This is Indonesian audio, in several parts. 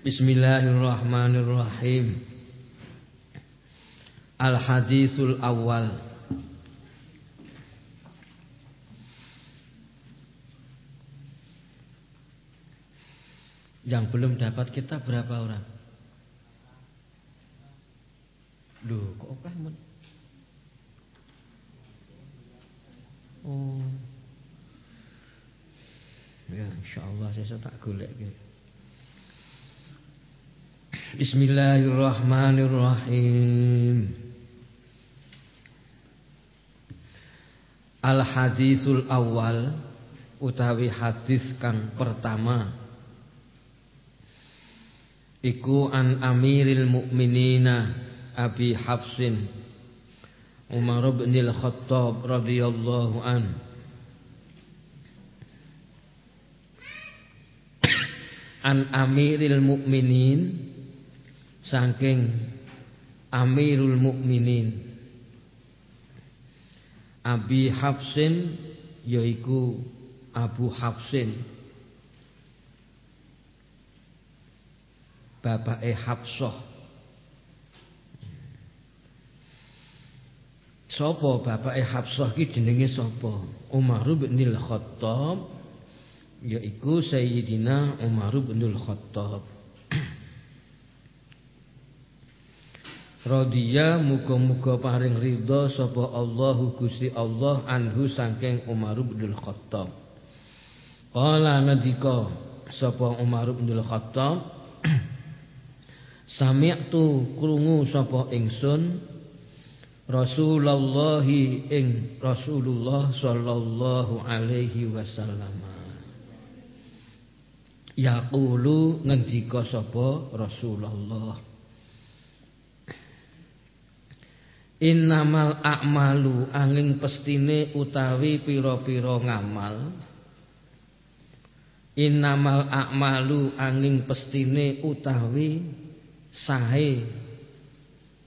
Bismillahirrahmanirrahim. Al-hadisul awal. Yang belum dapat kita berapa orang? Duh, kok kah men? Oh. Ya, insyaallah saya tak golek gitu. Bismillahirrahmanirrahim. Al hadisul awal utawi hadis kang pertama iku an Amiril Mukminina Abi Hafsin Umar bin Al-Khattab radhiyallahu an An Amiril Mukminin saking Amirul Mukminin. Abi Hafsin yaiku Abu Hafsin. Bapak E Hafsah. Sopo Bapak E Hafsah ki jenenge sapa Umar bin Khattab yaiku Sayyidina Umar bin Khattab Radhiya muga-muga paring ridha sapa Allahu Gusti Allah anhu saking Umar bin Khattab. Qala ngendika sapa Umar bin Khattab Sami'tu krungu sapa ingsun Rasulullah ing Rasulullah sallallahu alaihi wasallam. Yaqulu ngendika sapa Rasulullah Innamal a'malu angin pestine utawi pira-pira ngamal. Innamal a'malu angin pestine utawi sahe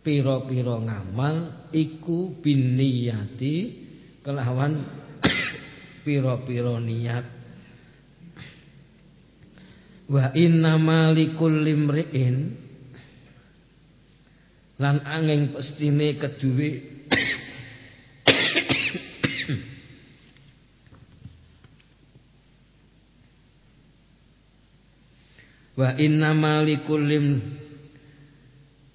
pira-pira ngamal iku biniyati kelawan pira-pira niat. Wa innamal likulli lan angin pestine keduwe wa inna malikullim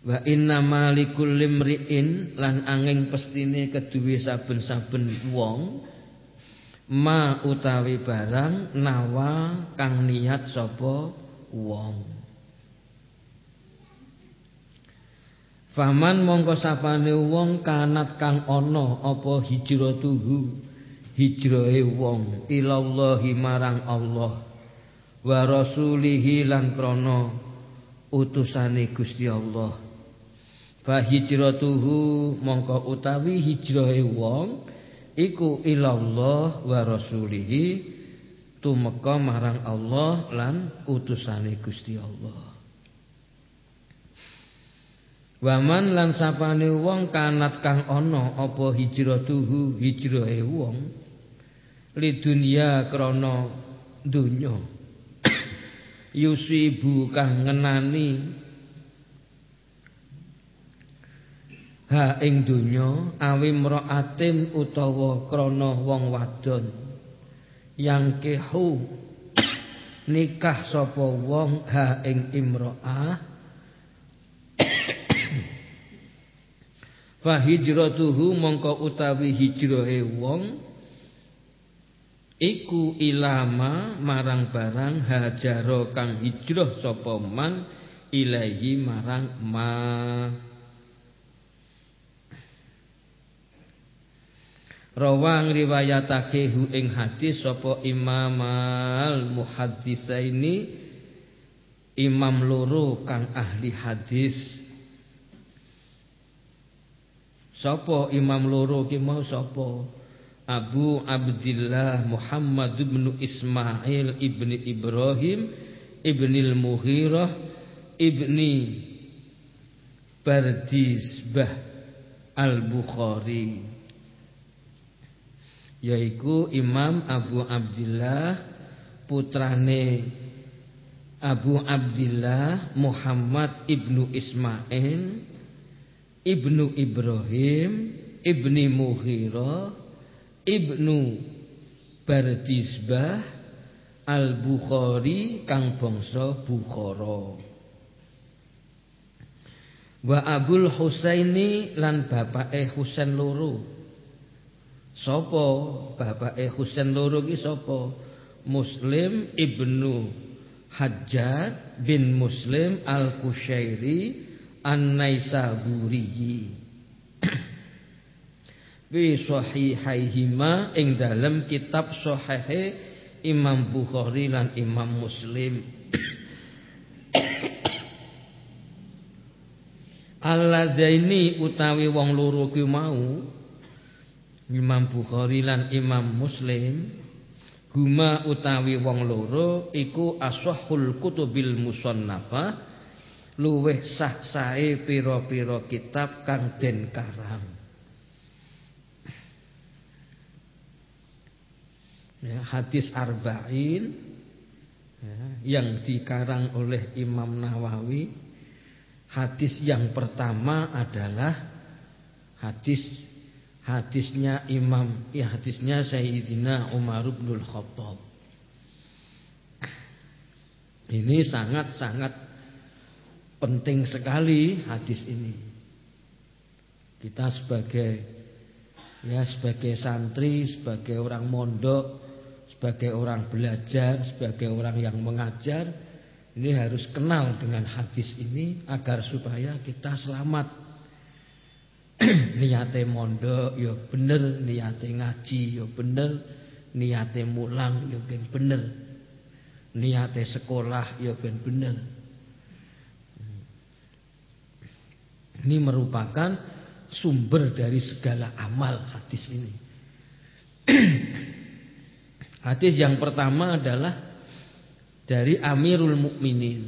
wa inna malikullim riin lan angin pestine keduwe saben-saben wong ma utawi barang nawa kang niat sapa wong Faman mongko sapane wong kanat kang ana apa hijratuhu hijrahe wong ilallahi marang Allah wa rasulihi lan krana utusane Gusti Allah. Fa hijratuhu mongko utawi hijrahe wong iku ilallah wa rasulihi tumeka marang Allah lan utusane Gusti Allah. Waman lan sapane wong kanat kang ana apa hijratuhu hijrahe wong lidunya krana donya. Yusibu kang ngenani ha ing donya awi mraatin utawa krana wong wadon. Yang kehu nikah sapa wong ha ing imraah fa hijratuhu mongko utawi hijrahe wong iku ilama marang barang hajaro kang hijrah sapa man ilahi marang ma. Rawang riwayatake hu ing hadis sapa Imam al Muhaddisaini Imam loro kang ahli hadis Sapa imam loro ki mau sapa? Abu Abdullah Muhammad bin Ismail ibni Ibrahim ibni Al-Mughirah ibni Bardizbah Al-Bukhari yaiku Imam Abu Abdullah putrane Abu Abdullah Muhammad ibnu Ismail ibnu Ibrahim ibni Mughirah ibnu Bardisbah Al Bukhari kang bangsa Bukhara Wa Abul Husaini lan bapake Husain loro. Sapa bapake Husain loro ki sapa? Muslim ibnu Hajjaj bin Muslim Al-Kushairi An-Naisaburi. Bi sahihaihima ing dalam kitab sahihe Imam Bukhari lan Imam Muslim. Alladaini utawi wong loro ki mau Imam Bukhari lan Imam Muslim Guma utawi wong loro iku asahul kutubil musannafah luweh sah sae pira-pira kitab kang den karang. Ya, hadis arba'in ya, yang dikarang oleh Imam Nawawi Hadis yang pertama adalah hadis hadisnya Imam ya hadisnya Sayyidina Umar bin Khattab. Ini sangat-sangat penting sekali hadis ini. Kita sebagai ya sebagai santri, sebagai orang mondok, sebagai orang belajar, sebagai orang yang mengajar ini harus kenal dengan hadis ini agar supaya kita selamat. niate mondok ya bener, niate ngaji ya bener, niate mulang ya ben bener. Niate sekolah ya ben bener. Ini merupakan sumber dari segala amal hadis ini. hadis yang pertama adalah dari Amirul Mukminin.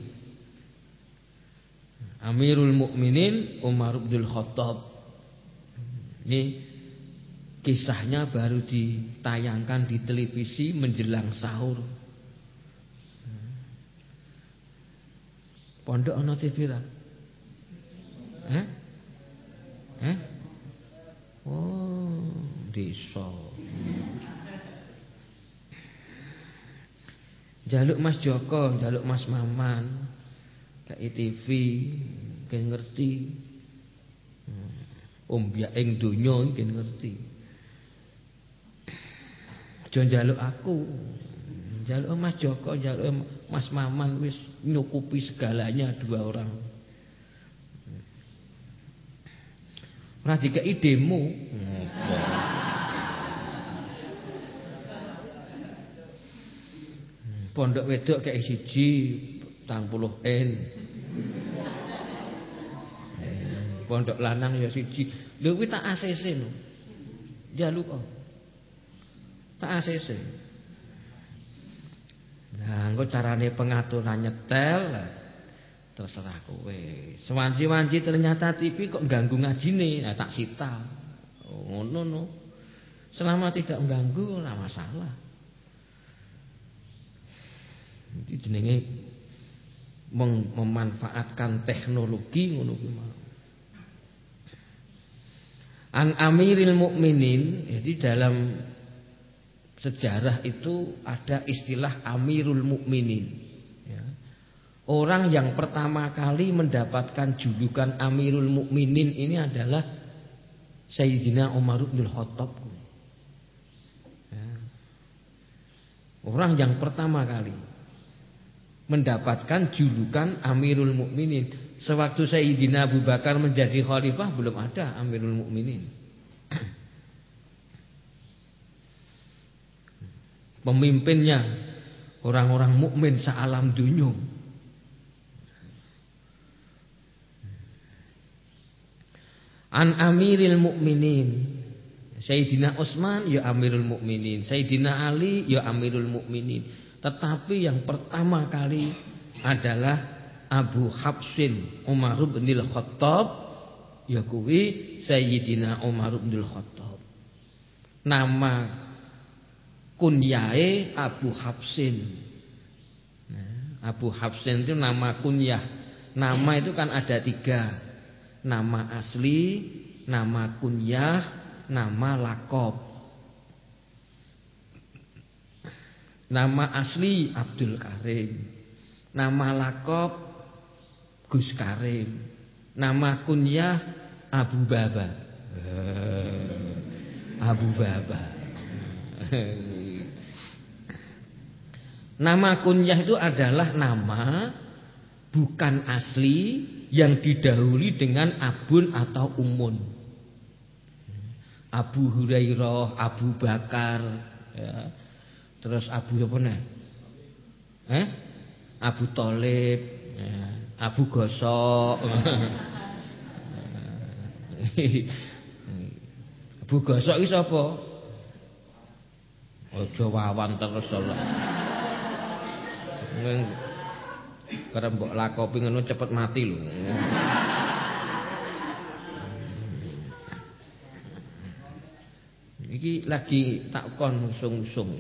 Amirul Mukminin Umar bin Khattab. Ini kisahnya baru ditayangkan di televisi menjelang sahur. Pondok ana TV Eh? Eh? Oh, desa. Jaluk Mas Joko, jaluk Mas Maman, kayak TV, kayak ngerti. Hmm. Om ing donya iki ngerti. Aja aku. Jaluk Mas Joko, jaluk Mas Maman wis nyukupi segalanya dua orang. Dikeki demo. Ngopo? Pondok wedok kayak siji tang puluh N. Pondok lanang ya siji. Lho kuwi tak ACC lho. Jaluk kok. Tak ACC. Nah, engko carane pengaturan nyetel terserah kowe. Sewanci-wanci ternyata TV kok ganggu ngajine, nah, tak sita. Oh, ngono no. Selama tidak mengganggu ora masalah. Iki jenenge memanfaatkan teknologi ngono kuwi mau. An Amiril Mukminin, jadi dalam sejarah itu ada istilah Amirul Mukminin. Orang yang pertama kali mendapatkan julukan Amirul Mukminin ini adalah Sayyidina Umar bin Khattab. Ya. Orang yang pertama kali mendapatkan julukan Amirul Mukminin. Sewaktu Sayyidina Abu Bakar menjadi khalifah belum ada Amirul Mukminin. Pemimpinnya orang-orang mukmin sealam dunia. An Amiril Mukminin. Sayyidina Utsman ya Amirul Mukminin, Sayyidina Ali ya Amirul Mukminin. Tetapi yang pertama kali adalah Abu Habsin Umar bin Khattab ya kuwi Sayyidina Umar bin Khattab. Nama kunyae Abu Habsin. Nah, Abu Hafsin itu nama kunyah. Nama itu kan ada tiga. Nama asli, nama kunyah, nama lakop. Nama asli Abdul Karim. Nama lakop Gus Karim. Nama kunyah Abu Baba. Eh, Abu Baba. Nama kunyah itu adalah nama bukan asli yang didahului dengan abun atau umun. Abu Hurairah, Abu Bakar, ya. terus Abu apa nih? Eh? Abu Talib, ya. Abu Gosok. Abu Gosok itu apa? Ojo wawan terus Allah. Karena mbok lakopi ngono cepet mati lho. Iki lagi tak kon usung-usung.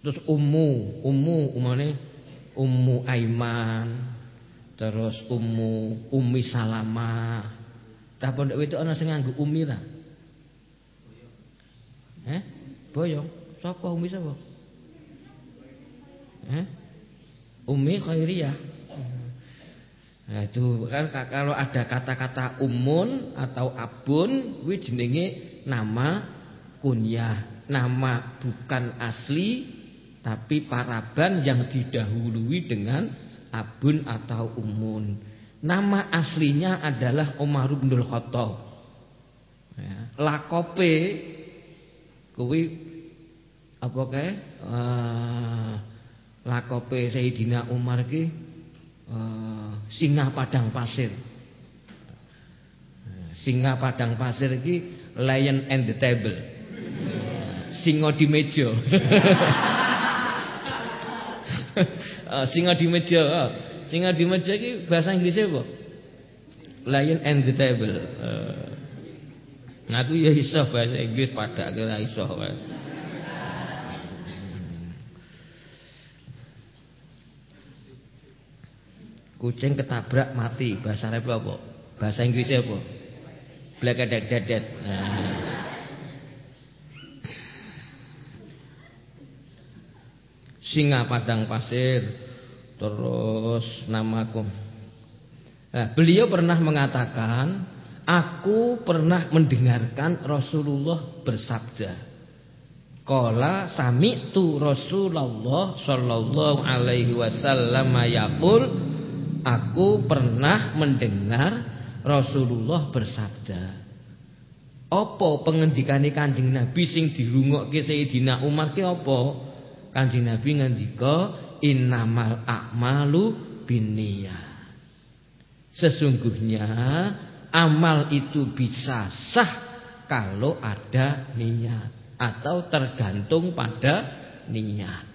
Terus ummu, ummu umane ummu Aiman, terus ummu Ummi Salamah. Tak pondok itu ana sing nganggo Ummi ta? Eh? Boyong. Sapa Ummi sapa? Eh? Umi khairiyah. Nah, itu kan kalau ada kata-kata umun atau abun kuwi jenenge nama kunyah, nama bukan asli tapi paraban yang didahului dengan abun atau umun. Nama aslinya adalah Umar bin Khattab. Ya, lakope kuwi apa kae? Uh, lakope Sayyidina Umar ki uh, singa padang pasir. Singa padang pasir ki lion and the table. Singa di meja. uh, singa di meja. Singa di meja ki bahasa Inggrisnya apa? Lion and the table. Uh, aku ya iso bahasa Inggris pada kira iso. Uh. Kucing ketabrak mati. Bahasa Arab apa? Bahasa Inggrisnya apa? Blakadak dadat. Nah. Singa padang pasir. Terus namaku. Nah, beliau pernah mengatakan, aku pernah mendengarkan Rasulullah bersabda. Qala sami'tu Rasulullah sallallahu alaihi wasallam yaqul Aku pernah mendengar Rasulullah bersabda. Apa pengendikane Kanjeng Nabi sing dirungokke Sayyidina Umar ki apa? Kanjeng Nabi ngendika innamal a'malu binniyat. Sesungguhnya amal itu bisa sah kalau ada niat atau tergantung pada niat.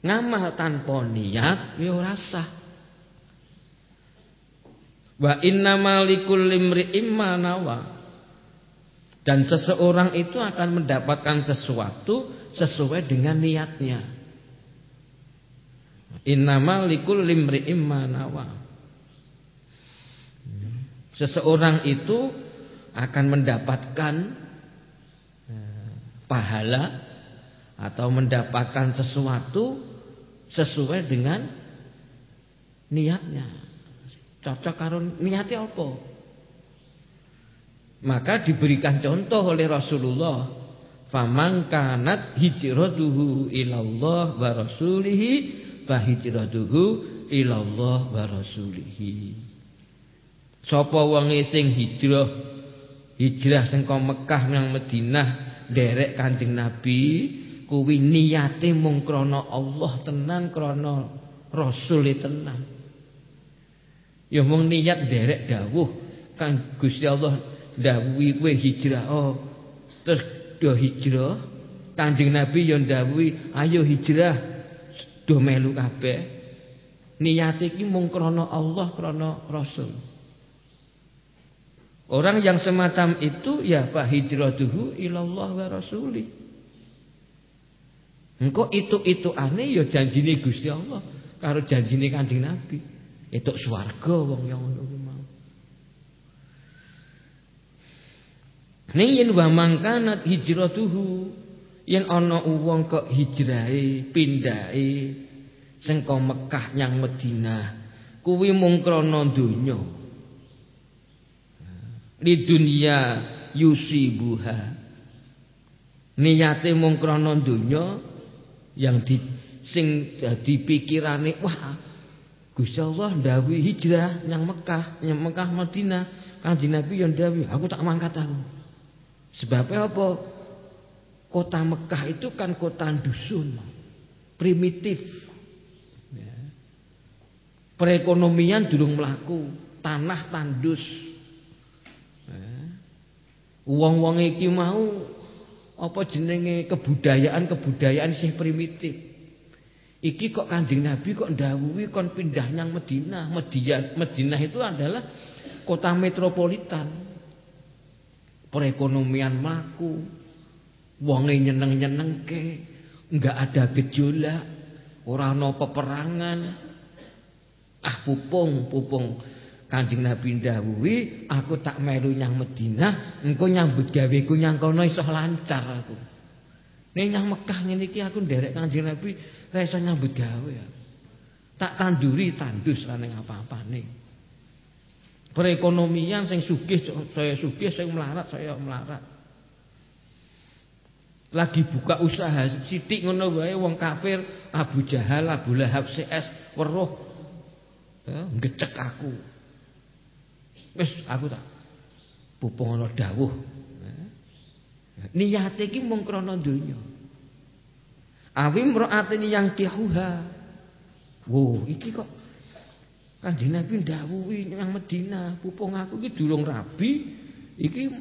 Ngamal tanpa niat ya ora sah. Wa innamal likulli imri'in nawa. Dan seseorang itu akan mendapatkan sesuatu sesuai dengan niatnya. Innamal likulli imri'in nawa. Seseorang itu akan mendapatkan eh, pahala atau mendapatkan sesuatu sesuai dengan niatnya. Cocok karo niatnya apa? Maka diberikan contoh oleh Rasulullah, "Faman kanat ilallah wa rasulihi fa ilallah wa rasulihi." Sapa wonge sing hijrah hijrah sing Mekah nang Madinah derek Kanjeng Nabi kuwi niate mung krana Allah tenan krana Rasul tenan. Ya mung niat derek dawuh kan Gusti Allah dawuhi kowe hijrah. Oh terus do hijrah? Kanjeng Nabi yang dawuhi ayo hijrah. Do melu kabeh. Niate iki mung krana Allah krana Rasul. Orang yang semacam itu ya pak hijratuhu ilallah wa rasulih Engko itu-itu aneh ya janjine Gusti Allah karo janjine Kanjeng Nabi. Itu swarga wong yang ngono mau. Ning yen wa mangkanat hijratuhu yen ana wong kok hijrahe pindahe sing Mekah nyang Madinah kuwi mung krana donya. Dunia yusibuha. Niyate mung krana donya yang di sing dadi pikirane wah Gusti Allah ndawuhi hijrah yang Mekah, yang Mekah Madinah. Kanjeng Nabi yang ndawuhi, aku tak mangkat aku. Sebabnya apa? Kota Mekah itu kan kota dusun, primitif. Ya. Perekonomian durung melaku, tanah tandus. Ya. Uang-uang iki mau apa jenenge kebudayaan-kebudayaan sih primitif. Iki kok Kanjeng Nabi kok ndawuhi kon pindah nyang Madinah. Madinah, itu adalah kota metropolitan. Perekonomian mlaku. Wonge nyeneng-nyenengke, enggak ada gejolak, ora ana peperangan. Ah pupung, pupung Kanjeng Nabi ndawuhi, aku tak melu nyang Madinah, engko nyambut gaweku nyang kono iso lancar aku. Ning nyang Mekah ngene iki aku nderek Kanjeng Nabi ra iso nyambut gawe ya. Tak tanduri tandus ra ning apa-apane. Perekonomian sing sugih saya sugih sing melarat saya melarat. Lagi buka usaha sithik ngono wae wong kafir Abu Jahal, Abu Lahab, CS weruh ya, ngecek aku. Wis aku tak pupung ana dawuh. Niyate iki mung krana donya. Awi mraatene yang kihuha. Wo, iki kok Kanjeng Nabi ndawuhi nang Madinah, pupung aku iki durung rabi, iki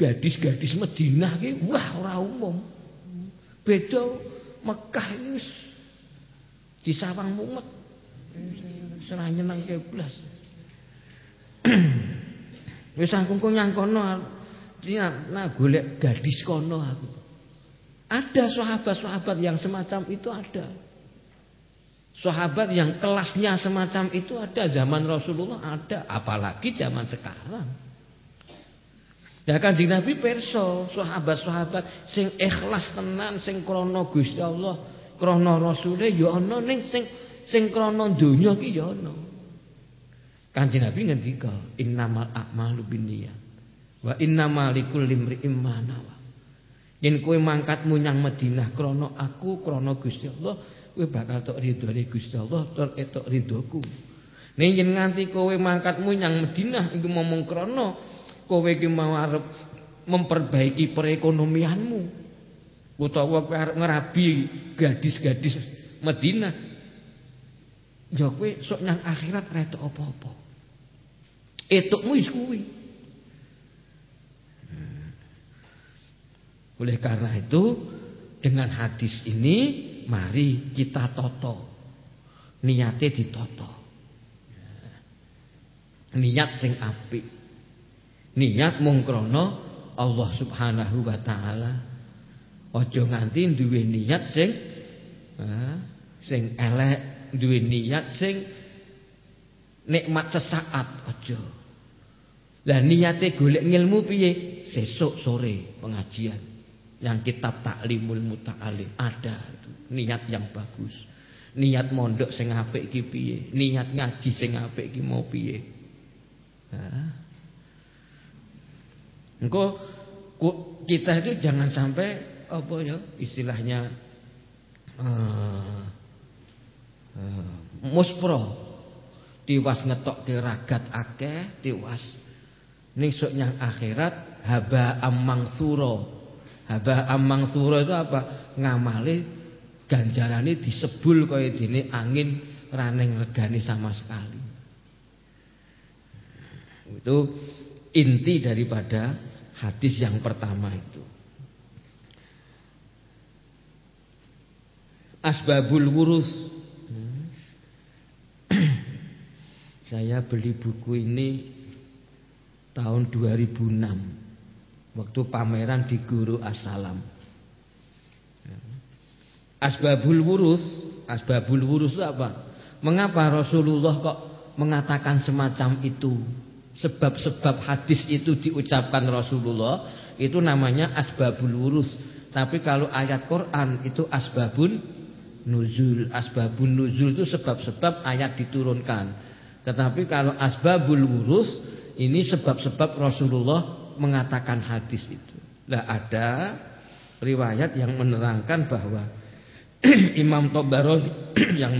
gadis-gadis Madinah iki wah ora umum. Beda Mekah iki disawang mumet. Serah nyenengke blas. Wis aku kok nyang kono nah golek gadis kono aku. Ada sahabat-sahabat yang semacam itu ada. Sahabat yang kelasnya semacam itu ada zaman Rasulullah ada, apalagi zaman sekarang. Ya kan di Nabi perso sahabat-sahabat sing ikhlas tenan sing krana Gusti Allah, krana Rasule ya ana ning sing sing krana donya ki ya ana. Kanjeng Nabi ngendika, "Innamal a'malu binniyat wa innamal likulli imri'in ma nawa." Yen kowe mangkatmu nyang Madinah krana aku, krana Gusti Allah, kowe bakal tok ridhone Gusti Allah, tok etok ridhoku. Ning yen nganti kowe mangkatmu nyang Madinah iku momong krana kowe iki mau arep memperbaiki perekonomianmu utawa kowe arep ngerabi gadis-gadis Madinah ya kowe sok nyang akhirat ra apa-apa. Etukmu wis kuwi. Oleh karena itu dengan hadis ini mari kita toto. Niate ditoto. Niat sing apik. Niat mung krana Allah Subhanahu wa taala. Aja nganti duwe niat sing sing elek, duwe niat sing nikmat sesaat aja. Lah niate golek ngilmu piye? Sesuk sore pengajian. Yang kitab Taklimul Muta'alim ada. Niat yang bagus. Niat mondok sing apik iki piye? Niat ngaji sing apik iki mau piye? Engko kita itu jangan sampai apa ya istilahnya uh, uh, muspro tiwas ngetok ke ragat akeh tiwas nyang akhirat haba amang suro. Haba amang suro itu apa? Ngamali ganjarane disebul kaya dene angin raneng regani sama sekali. Itu inti daripada hadis yang pertama itu. Asbabul wurus. Saya beli buku ini tahun 2006 waktu pameran di Guru Asalam. Asbabul wurus, asbabul wurus itu apa? Mengapa Rasulullah kok mengatakan semacam itu? Sebab-sebab hadis itu diucapkan Rasulullah itu namanya asbabul wurus. Tapi kalau ayat Quran itu asbabun nuzul. Asbabun nuzul itu sebab-sebab ayat diturunkan. Tetapi kalau asbabul wurus ini sebab-sebab Rasulullah mengatakan hadis itu. Nah ada riwayat yang menerangkan bahwa Imam Tabarani yang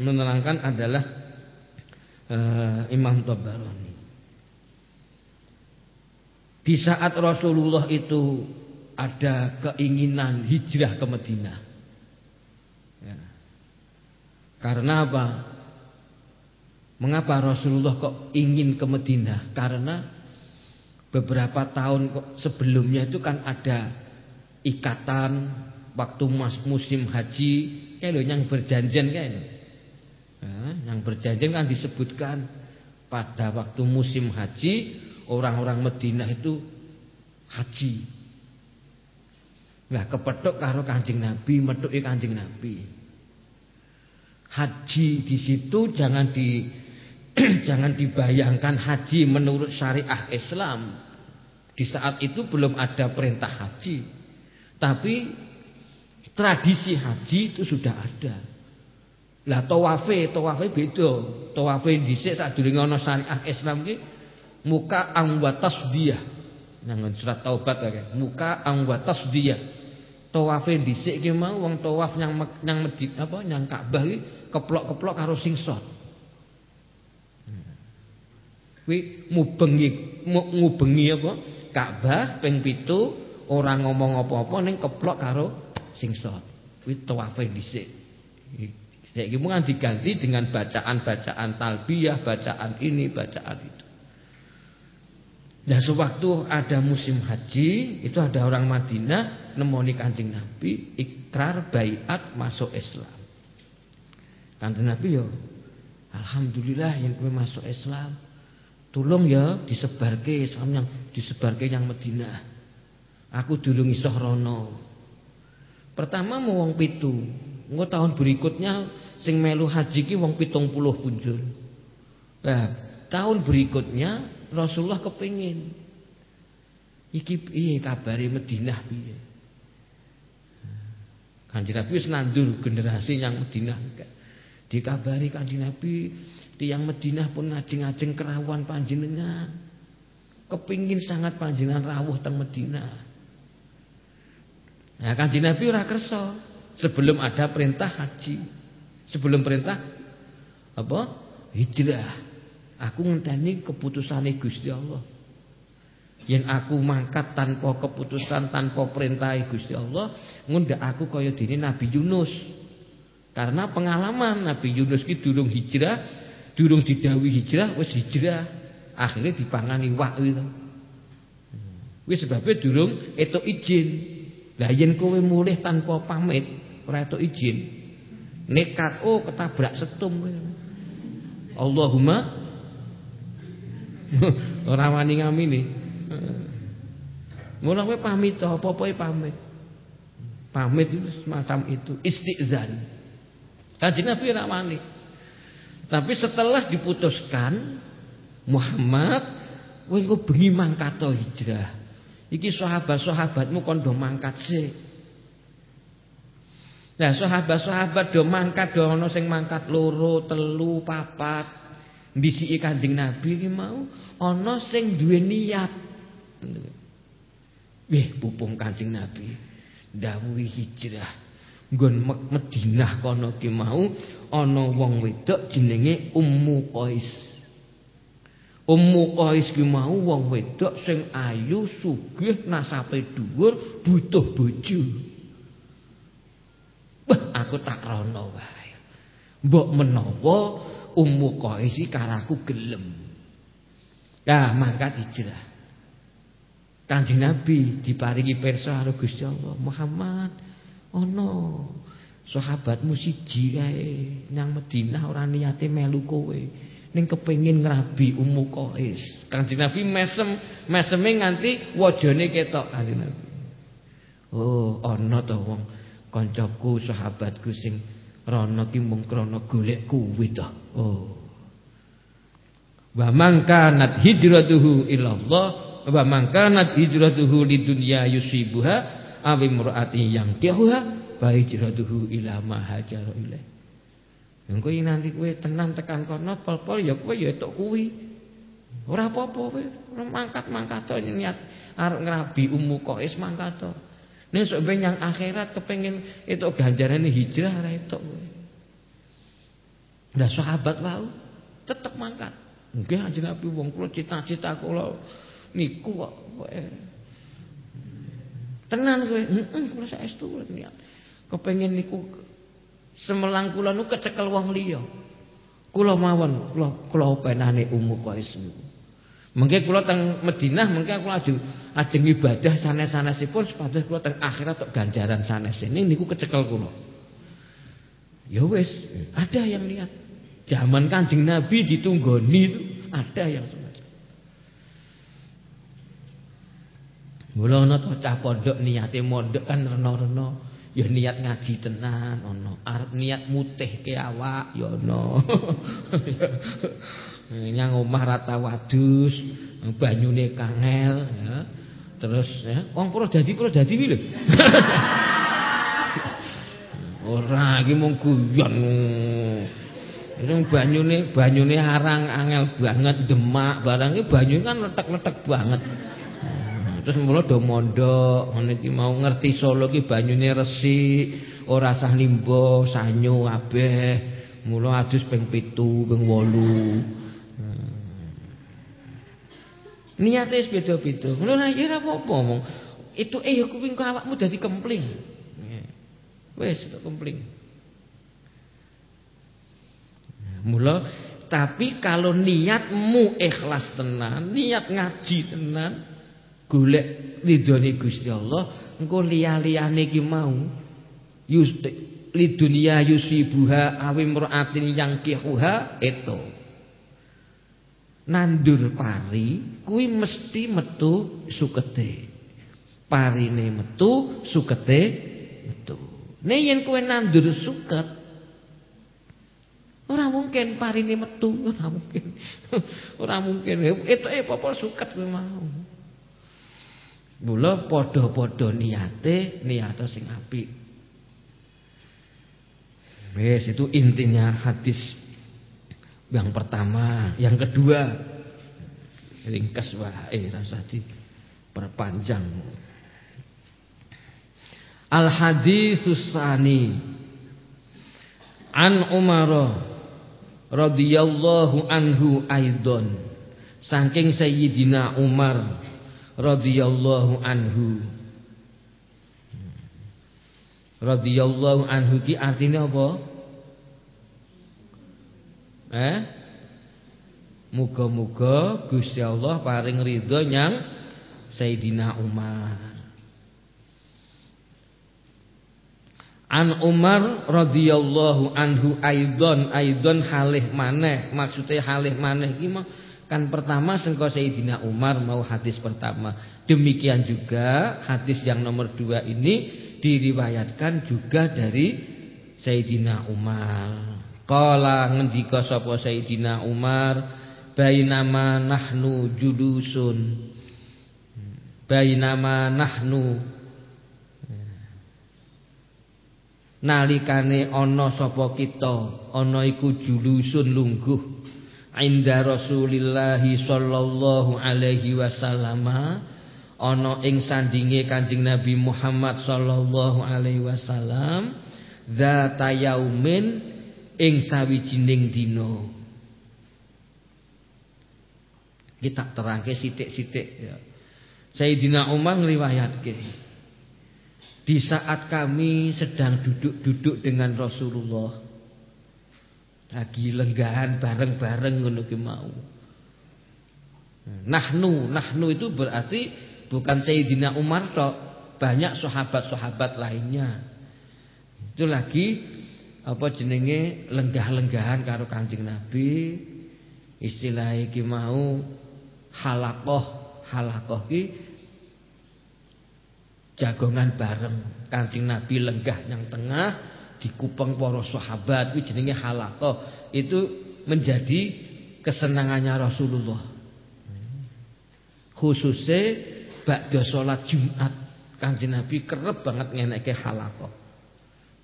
menerangkan adalah uh, Imam Tabarani. Di saat Rasulullah itu ada keinginan hijrah ke Madinah. Ya. Karena apa? Mengapa Rasulullah kok ingin ke Madinah? Karena beberapa tahun sebelumnya itu kan ada ikatan waktu musim haji kayak yang berjanjian kayak ya, yang berjanjian kan disebutkan pada waktu musim haji orang-orang Madinah itu haji Nah kepetuk karo Kanjeng Nabi, metuki Kanjeng Nabi. Haji di situ jangan di jangan dibayangkan haji menurut syariah Islam. Di saat itu belum ada perintah haji. Tapi tradisi haji itu sudah ada. Lah tawafe, tawafe beda. Tawafe dhisik sadurunge ana syariah Islam ki muka ang wa tasdiyah. Nang surat taubat ya. Muka ang wa tasdiyah. Tawafe dhisik ki mau wong tawaf nyang medit apa nyang Ka'bah ki keplok-keplok karo singsot. Kuwi mubengi ngubengi apa? Ka'bah ping 7 ora ngomong apa-apa ning keplok karo singsot. Kuwi tawafe dhisik. Saiki mung diganti dengan bacaan-bacaan talbiyah, bacaan ini, bacaan itu. Nah sewaktu ada musim haji Itu ada orang Madinah Nemoni kancing Nabi Ikrar bayat masuk Islam Kanjeng Nabi yo Alhamdulillah yang gue masuk Islam Tolong ya disebarke Islam yang disebarke yang Madinah Aku dulu isoh rono. Pertama mau wong pitu. Nggak tahun berikutnya Sing melu haji ki wong pitung puluh punjul. Nah tahun berikutnya Rasulullah kepingin. Iki piye kabare Madinah piye? Kanjeng Nabi wis nandur generasi yang Madinah dikabari Kanjeng Nabi tiang Madinah pun ngajeng-ngajeng kerawan panjenengan. Kepingin sangat panjenengan rawuh teng Madinah Nah Kanjeng Nabi ora kersa. Sebelum ada perintah haji. Sebelum perintah apa? Hijrah. Aku ngenteni keputusane Gusti Allah. Yen aku mangkat tanpa keputusan, tanpa perintah Gusti Allah, ngundak aku kaya dene Nabi Yunus. Karena pengalaman Nabi Yunus ki durung hijrah, durung didawi hijrah, wis hijrah. Akhirnya dipangani wak itu. Wis sebabnya durung itu izin. Lah kowe mulih tanpa pamit, ora itu izin. Nekat oh ketabrak setum. Allahumma Ora wani ngamini. Ngono kowe pamit apa-apa pamit. Pamit itu semacam itu istizan. Kanjeng Nabi ora wani. Tapi setelah diputuskan Muhammad kowe engko bengi mangkat hijrah. Iki sahabat-sahabatmu kon do mangkat sih. Nah, sahabat-sahabat do mangkat do ana sing mangkat loro, telu, papat. Ndisiki Kanjeng Nabi iki mau ana sing duwe niat. Wih, pupung Kanjeng Nabi dawuhi hijrah. Nggon Madinah kono ki mau ana wong wedok jenenge Ummu Qais. Ummu Qais ki mau wong wedok sing ayu, sugih, nasabe dhuwur, butuh bojo. Wah, aku tak rono wae. Mbok menawa Ummu Qais karaku gelem. Nah, mangkat hijrah. Kanjeng Nabi diparingi pirsa karo Gusti Allah, Muhammad ana sahabatmu siji kae nang Madinah ora niate melu kowe. Ning kepengin ngrabi Ummu Qais. Kanjeng Nabi mesem, meseme nganti wajane ketok Kanjeng Nabi. Oh, ana to wong kancaku sahabatku sing rono ki mung krana golek kuwi to. Oh. Wa man kanat hijratuhu ila Allah wa man kanat hijratuhu lidunya yusibuha aw imraati yang kihuha fa hijratuhu ila ma hajara ilaih. Engko nanti kowe tenan tekan kono pol-pol ya kowe ya tok kuwi. Ora apa-apa kowe, ora mangkat-mangkat niat arep ngrabi ummu qais mangkat to. Nek sok yang akhirat kepengin itu ganjaran hijrah ora itu. Nah sahabat wau tetep mangkat. Nggih Kanjeng Nabi wong kula cita-cita kula niku kok Tenan kowe, heeh kula saestu kula niat. Kepengin niku semelang kula nu kecekel wong liya. Mawon, kula kula penane ummu qais niku. Mengke kula teng Madinah mengke kula aju ajeng ibadah sanes-sanesipun supados kula teng akhirat tok ganjaran sanes ini niku kecekel kula. Ya wis, ada yang lihat. Zaman Kanjeng Nabi ditunggoni itu ada yang semacam. Mula ana cah pondok niate mondok kan rena-rena ya niat ngaji tenan ana arep niat mutih ke awak ya ana nyang omah rata wadus banyune kangel ya Terus ya, wong Purwodadi Purwodadi kuwi lho. Ora iki mung guyon. Ini banyune banyune arang angel banget demak barang iki banyu kan letek-letek banget. Terus mula do mondok ngene mau ngerti Solo iki banyune resik, ora sah limbo, sanyo kabeh. Mula adus ping 7, ping 8. Niate wis beda-beda. Ngono nek ora apa-apa mong. Itu eh ya kuping awakmu dadi kempling. Wis kok kempling. Mula tapi kalau niatmu ikhlas tenan, niat ngaji tenan, golek ridhone Gusti Allah, engko liya-liyane iki mau yus li yusibuha yang kihuha itu nandur pari kuwi mesti metu sukete. Parine metu, sukete metu. Nek yen kowe nandur suket ora mungkin parine metu, ora mungkin. ora mungkin. Eh apa suket kowe mau. Mula padha-padha niate, niate sing apik. Wes itu intinya hadis yang pertama, yang kedua ringkas wae rasa di perpanjang. Al haditsus sani An Umar radhiyallahu anhu aidon saking Sayyidina Umar radhiyallahu anhu radhiyallahu anhu ki artinya apa? Eh? Muga-muga Gusti Allah paring ridho nyang Sayyidina Umar. An Umar radhiyallahu anhu aidon aidon halih maneh maksudnya halih maneh iki kan pertama sengko Sayyidina Umar mau hadis pertama. Demikian juga hadis yang nomor dua ini diriwayatkan juga dari Sayyidina Umar. Kala ngendika sapa Sayyidina Umar bainama nahnu judusun bainama nahnu. Nalikane ana sapa kita? Ana iku julusun lungguh inda Rasulillah sallallahu alaihi wasallam ana ing sandinge Kanjeng Nabi Muhammad sallallahu alaihi wasallam dzata yaumin ing sawijining dina. Kita terangke sithik-sithik ya. Sayyidina Umar ngriwayatke di saat kami sedang duduk-duduk dengan Rasulullah lagi lenggahan bareng-bareng ngono ki mau. Nahnu, nahnu itu berarti bukan Sayyidina Umar tok, banyak sahabat-sahabat lainnya. Itu lagi apa jenenge lenggah-lenggahan karo Kanjeng Nabi. Istilah iki mau halakoh halakoh ki jagongan bareng. Kanjeng Nabi lenggah yang tengah dikupeng para sahabat kuwi jenenge halaqah. Itu menjadi kesenangannya Rasulullah. Khususnya ba'da salat Jumat Kanjeng Nabi kerep banget ngenekke halaqah.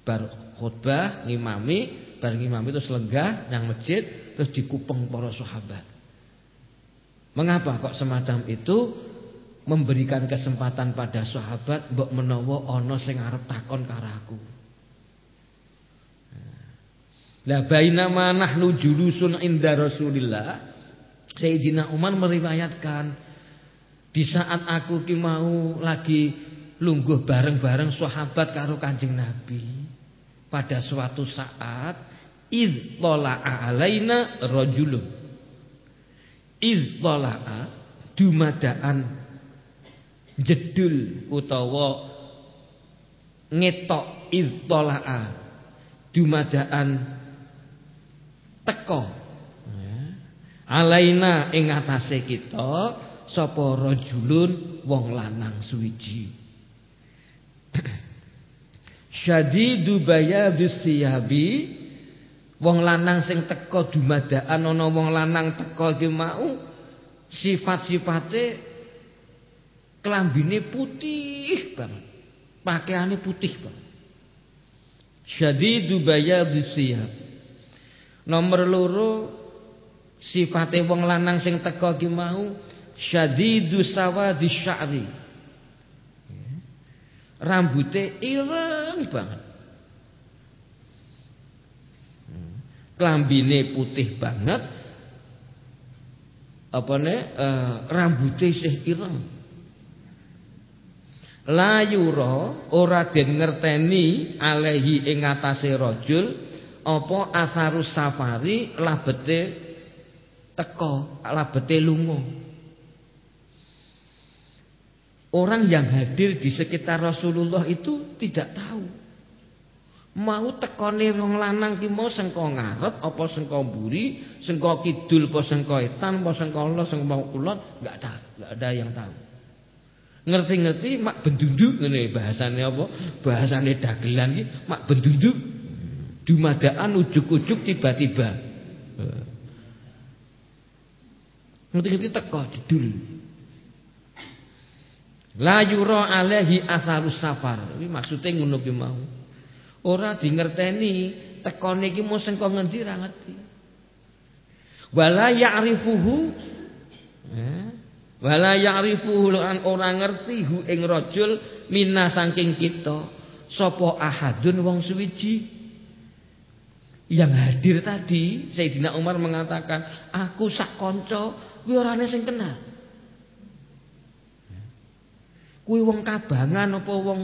Bar khutbah ngimami, bar ngimami terus lenggah yang masjid terus dikupeng para sahabat. Mengapa kok semacam itu? memberikan kesempatan pada sahabat mbok menawa ana sing arep takon karo aku. Lah bainama nahnu julusun inda Rasulillah Sayyidina Umar meriwayatkan di saat aku ki mau lagi lungguh bareng-bareng sahabat karo Kanjeng Nabi pada suatu saat id tala'a alaina rajulun. Id tala'a dumadaan jedul utawa ngetok iztolaa dumadaan teko alaina ing atase kita sapa rajulun wong lanang suwiji syadidu bayadus siyabi wong lanang sing teko dumadaan ana wong lanang teko iki sifat-sifate Kelambine putih banget. Pakaiannya putih banget. Syadidu bayadus siyab. Nomor loro sifate wong lanang sing teko ki mau syadidu sawadi sya'ri. Rambutnya ireng banget. Kelambine putih banget. Apa nih? Uh, rambutnya sih ireng la yura ora den ngerteni alehi ing atase rajul apa asarus safari labete teko labete lunga orang yang hadir di sekitar Rasulullah itu tidak tahu mau tekone wong lanang ki mau sengko ngarep apa sengko mburi sengko kidul apa sengko etan apa sengko lor sengko kulon enggak ada enggak ada yang tahu Ngerti-ngerti mak bendunduk ngene bahasane apa? Bahasane dagelan iki mak bendunduk. Dumadaan ujuk-ujuk tiba-tiba. Ngerti-ngerti teko didul. La yura alaihi asarus safar. Iki maksude ngono ki mau. Ora dingerteni tekone iki mau sengko ngendi ra ngerti. Wala ya'rifuhu eh? Wala ya'rifu an ora ngerti hu ing rajul minna saking kita sapa ahadun wong suwiji. Yang hadir tadi Sayyidina Umar mengatakan, "Aku sak kanca kuwi ora sing kenal." Kuwi wong Kabangan apa wong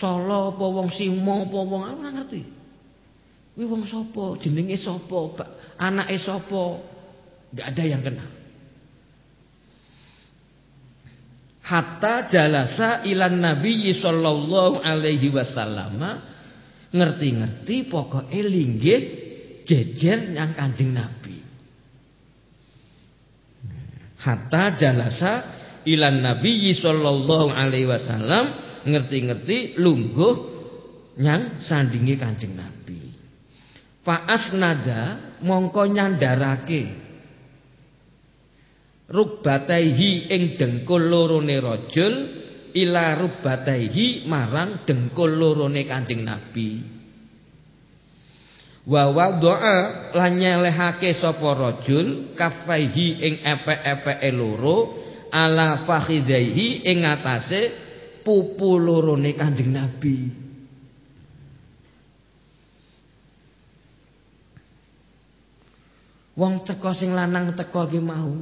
Solo apa wong Simo apa wong ora ngerti. Kuwi wong sapa? Jenenge sapa? Anake sapa? Enggak ada yang kenal. hatta jalasa ilan nabi sallallahu alaihi wasallam ngerti-ngerti pokok linggih jejer yang kanjeng nabi. Hatta jalasa ilan nabi sallallahu alaihi wasallam ngerti-ngerti lungguh yang sandingi kanjeng nabi. Faas nada mongko nyandarake. Rubbataihi ing dengkul lorone rajul ila rubbataihi marang dengkul lorone Kanjeng Nabi. Wa wadha'a lan nyelehake sapa rajul kafaihi ing epek-epeke loro ala fakhidaihi ing atase pupu lorone Kanjeng Nabi. Wong teko sing lanang teko ki mau.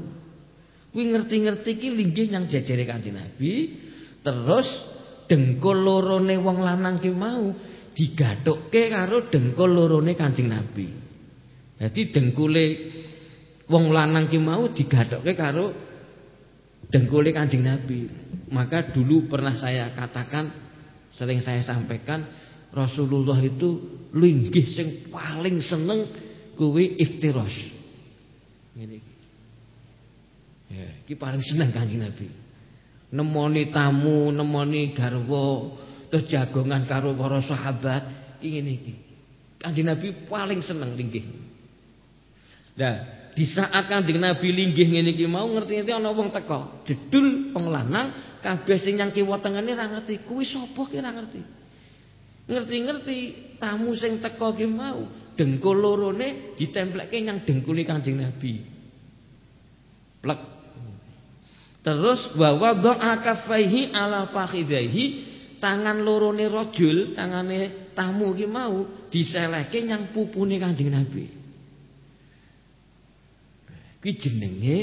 Kuwi ngerti-ngerti ki linggih yang jejere Kanjeng Nabi, terus dengkul lorone wong lanang ki mau digathukke karo dengkul lorone Kanjeng Nabi. Jadi dengkule wong lanang ki mau digathukke karo dengkule Kanjeng Nabi. Maka dulu pernah saya katakan sering saya sampaikan Rasulullah itu linggih sing paling seneng kuwi iftirosh. Ngene Ya, iki paling seneng Kanjeng Nabi. Nemoni tamu, nemoni garwa, terus jagongan karo para sahabat iki ngene iki. Kanjeng Nabi paling seneng linggih. Nah, di saat Kanjeng Nabi linggih ngene iki mau ngerti-ngerti ana wong teko, jedul wong lanang kabeh sing nyang kiwa tengene ra ngerti kuwi sapa ki ra ngerti. Ngerti-ngerti tamu sing teko ki mau dengkul lorone ditemplekke nyang dengkuli Kanjeng Nabi. Plek. Terus bahwa doa kafaihi ala fakhidaihi tangan lorone rajul, tangane tamu ki mau diselehke nyang pupune Kanjeng Nabi. Ki jenenge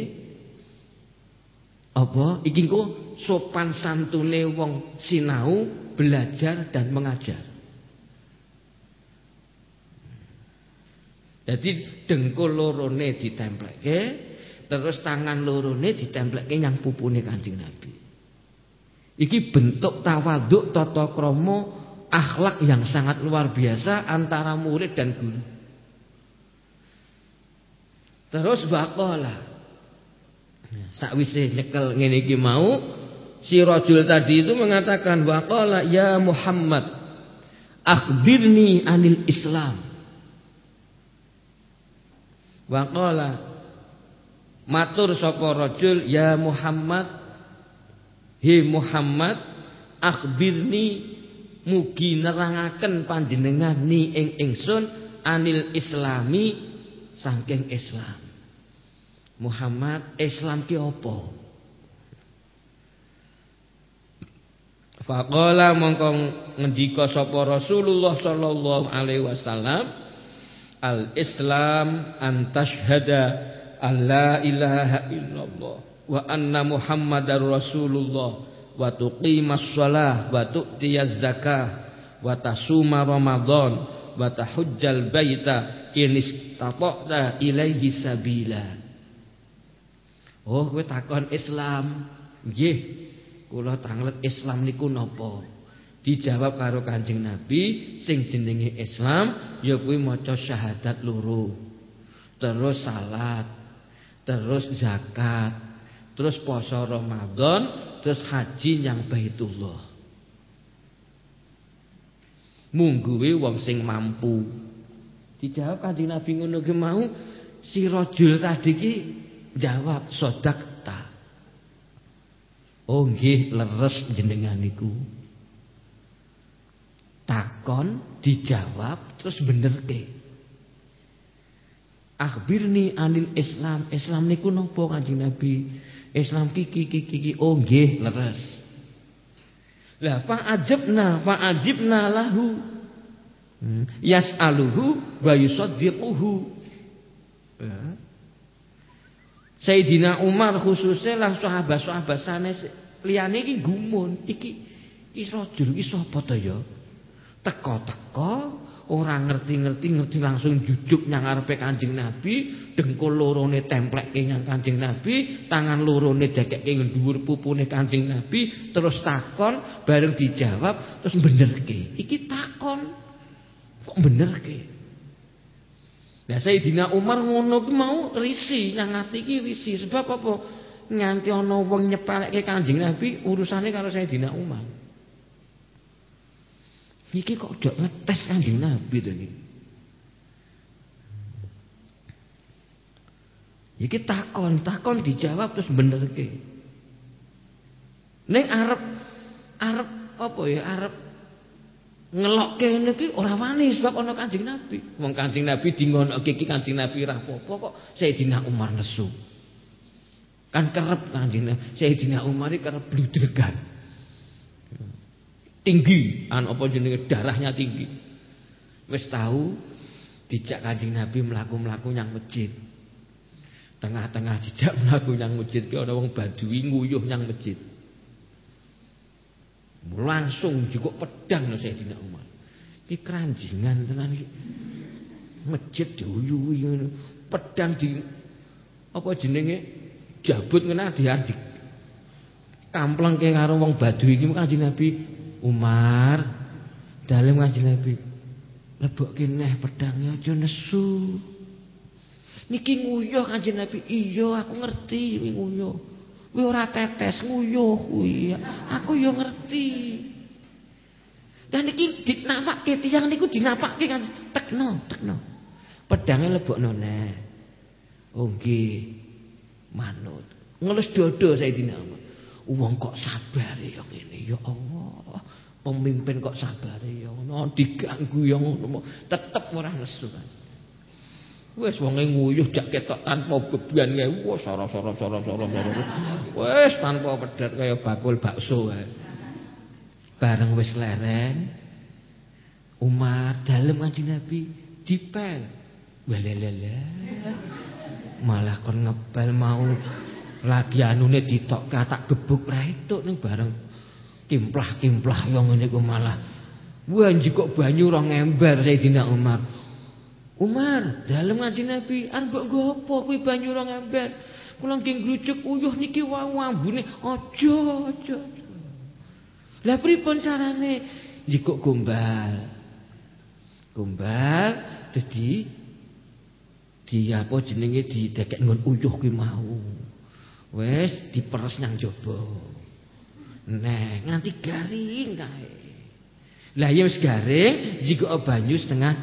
apa? Iki engko sopan santune wong sinau, belajar dan mengajar. Jadi dengkul lorone ditemplekke, terus tangan lorone ditemplekke nyang pupune Kanjeng Nabi. Iki bentuk tawaduk tata krama akhlak yang sangat luar biasa antara murid dan guru. Terus bakola. Sakwise nyekel ngene iki mau, si rajul tadi itu mengatakan bakola ya Muhammad, akhbirni anil Islam. Bakola matur sapa rajul ya Muhammad, he Muhammad, akhbirni mugi nerangaken panjenengan ni ing ingsun anil islami saking Islam. Muhammad Islam ki apa? Faqala mongko ngendika sapa Rasulullah sallallahu alaihi wasallam Al Islam an tashhada alla ilaha illallah wa anna Muhammadar Rasulullah wa tuqimas shalah wa tu'tiyaz zakah wa tasuma ramadan wa tahujjal baita in istata'ta ilaihi sabila. Oh kowe takon Islam. Nggih. Kula tanglet Islam niku napa? Dijawab karo Kanjeng Nabi sing jenenge Islam ya kuwi maca syahadat loro. Terus salat terus zakat terus poso Ramadan terus haji yang Baitullah. Mungguwe wong sing mampu. Dijawab Kanjeng Nabi ngono ki mau si rajul tadi ki jawab sodakta. Oh nggih leres jenengan niku. Takon dijawab terus bener ke. Akhbirni anil Islam. Islam niku nopo Kanjeng Nabi? Islam kiki kiki kiki oh nggih leres. Lah fa ajibna fa ajibna lahu. Hmm. Yas'aluhu wa yusaddiquhu. Ya. Sayyidina Umar khususnya lan sahabat-sahabat sanes liyane iki gumun iki iki rajul iki sapa to ya? Teko-teko Orang ngerti-ngerti ngerti langsung jujuk nyang ngarepe Kanjeng Nabi, dengkul lorone templekke nyang Kanjeng Nabi, tangan lorone dekekke dhuwur pupune Kanjeng Nabi, terus takon, bareng dijawab, terus benerke. Iki takon. Kok benerke? Nah Sayyidina Umar ngono ki mau risi, nyang ati iki risi sebab apa? Nganti ana wong nyepelekke Kanjeng Nabi, urusane karo Sayyidina Umar. Iki kok udah ngetes kanjeng Nabi to iki. Iki takon, takon dijawab terus bener ke. Ning arep arep apa ya arep ngelokke ngene iki ora wani sebab ana Kanjeng Nabi. Wong Kanjeng Nabi dingonoke iki Kanjeng Nabi ra apa-apa kok Sayyidina Umar nesu. Kan kerep Kanjeng Nabi. Sayyidina Umar iki kerep bludregan tinggi. An apa jenenge? Darahnya tinggi. Wis tahu dijak Kanjeng Nabi mlaku-mlaku nyang masjid. Tengah-tengah dijak mlaku nyang masjid ki ana wong badui nguyuh nyang masjid. Langsung juga pedang no Sayyidina Umar. Iki keranjingan tenan iki masjid diuyuhi pedang di apa jenenge? Jabut ngene diardi kampleng ke karo wong badui iki Kanjeng Nabi Umar dalam ngaji Nabi lebok neh pedangnya aja nesu niki nguyuh kanjeng Nabi iya aku ngerti nguyuh kuwi ora tetes nguyuh kuwi aku yo ngerti Dan iki dinapake tiyang niku dinapake kan tekno, tekno. Pedange lebokno neh. Oh nggih. Manut. Ngelus dodo Sayyidina Umar. Wong kok sabar ya ngene ya Allah. Pemimpin kok sabar ya ngono diganggu ya ngono. Tetep ora nesu kan. Wonge nguyuh jak ketok tanpa beban kae. Wes sara-sara sara-sara sara. Wes tanpa pedet kaya bakul bakso kae. Bareng wis lereng Umar dalem kanjeng Nabi dipel. Walelele. Malah kon ngepel mau lagi anune ditok tak gebuk ra itu ning bareng kimplah-kimplah yo ngene ku malah wah kok banyu ora ngember Sayyidina Umar Umar, dalam ngaji Nabi, arep nggo apa kuwi banyu ora ngember. Kula nggih ngrujuk uyuh niki wau ambune aja aja. Lah pripun carane? Jikok gombal. Gombal dadi di apa jenenge didekek ngon uyuh kuwi mau. Wes diperes nang jaba. Nah, nganti garing kae. Lah ya wis garing, jika banyu setengah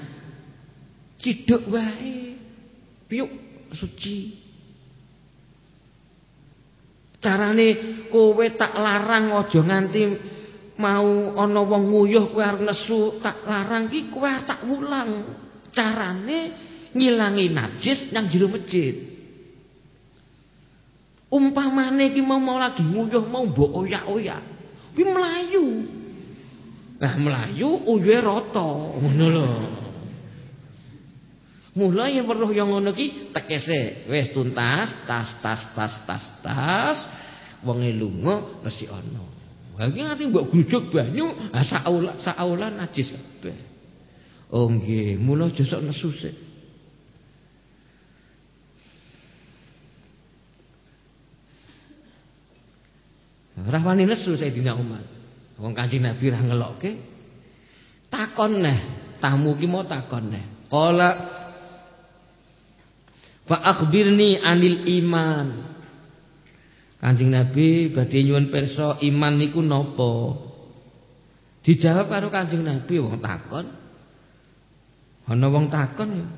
Ciduk wae. Piuk suci. Carane kowe tak larang aja nganti mau ana wong nguyuh kowe arep nesu tak larang ki kowe tak wulang. Carane ngilangi najis nang jero masjid. Umpamane iki mau mau lagi nguyuh mau mbok oyak-oyak. Kuwi melayu. Nah melayu uyuhe rata ngono lho. Mulai yang perlu yang ngono ki tekese wis tuntas tas tas tas tas tas wonge lunga resi ana. Ha iki nganti mbok grujuk banyu saula saula najis kabeh. Oh nggih, mula josok nesu sik. Ora wani nesu Sayyidina Umar. Wong Kanjeng Nabi ra ngelokke. Takon neh, tamu ki mau takon neh. Qala Fa akhbirni anil iman. Kanjeng Nabi badhe nyuwun pirsa iman niku napa? Dijawab karo Kanjeng Nabi wong takon. Ana wong takon ya.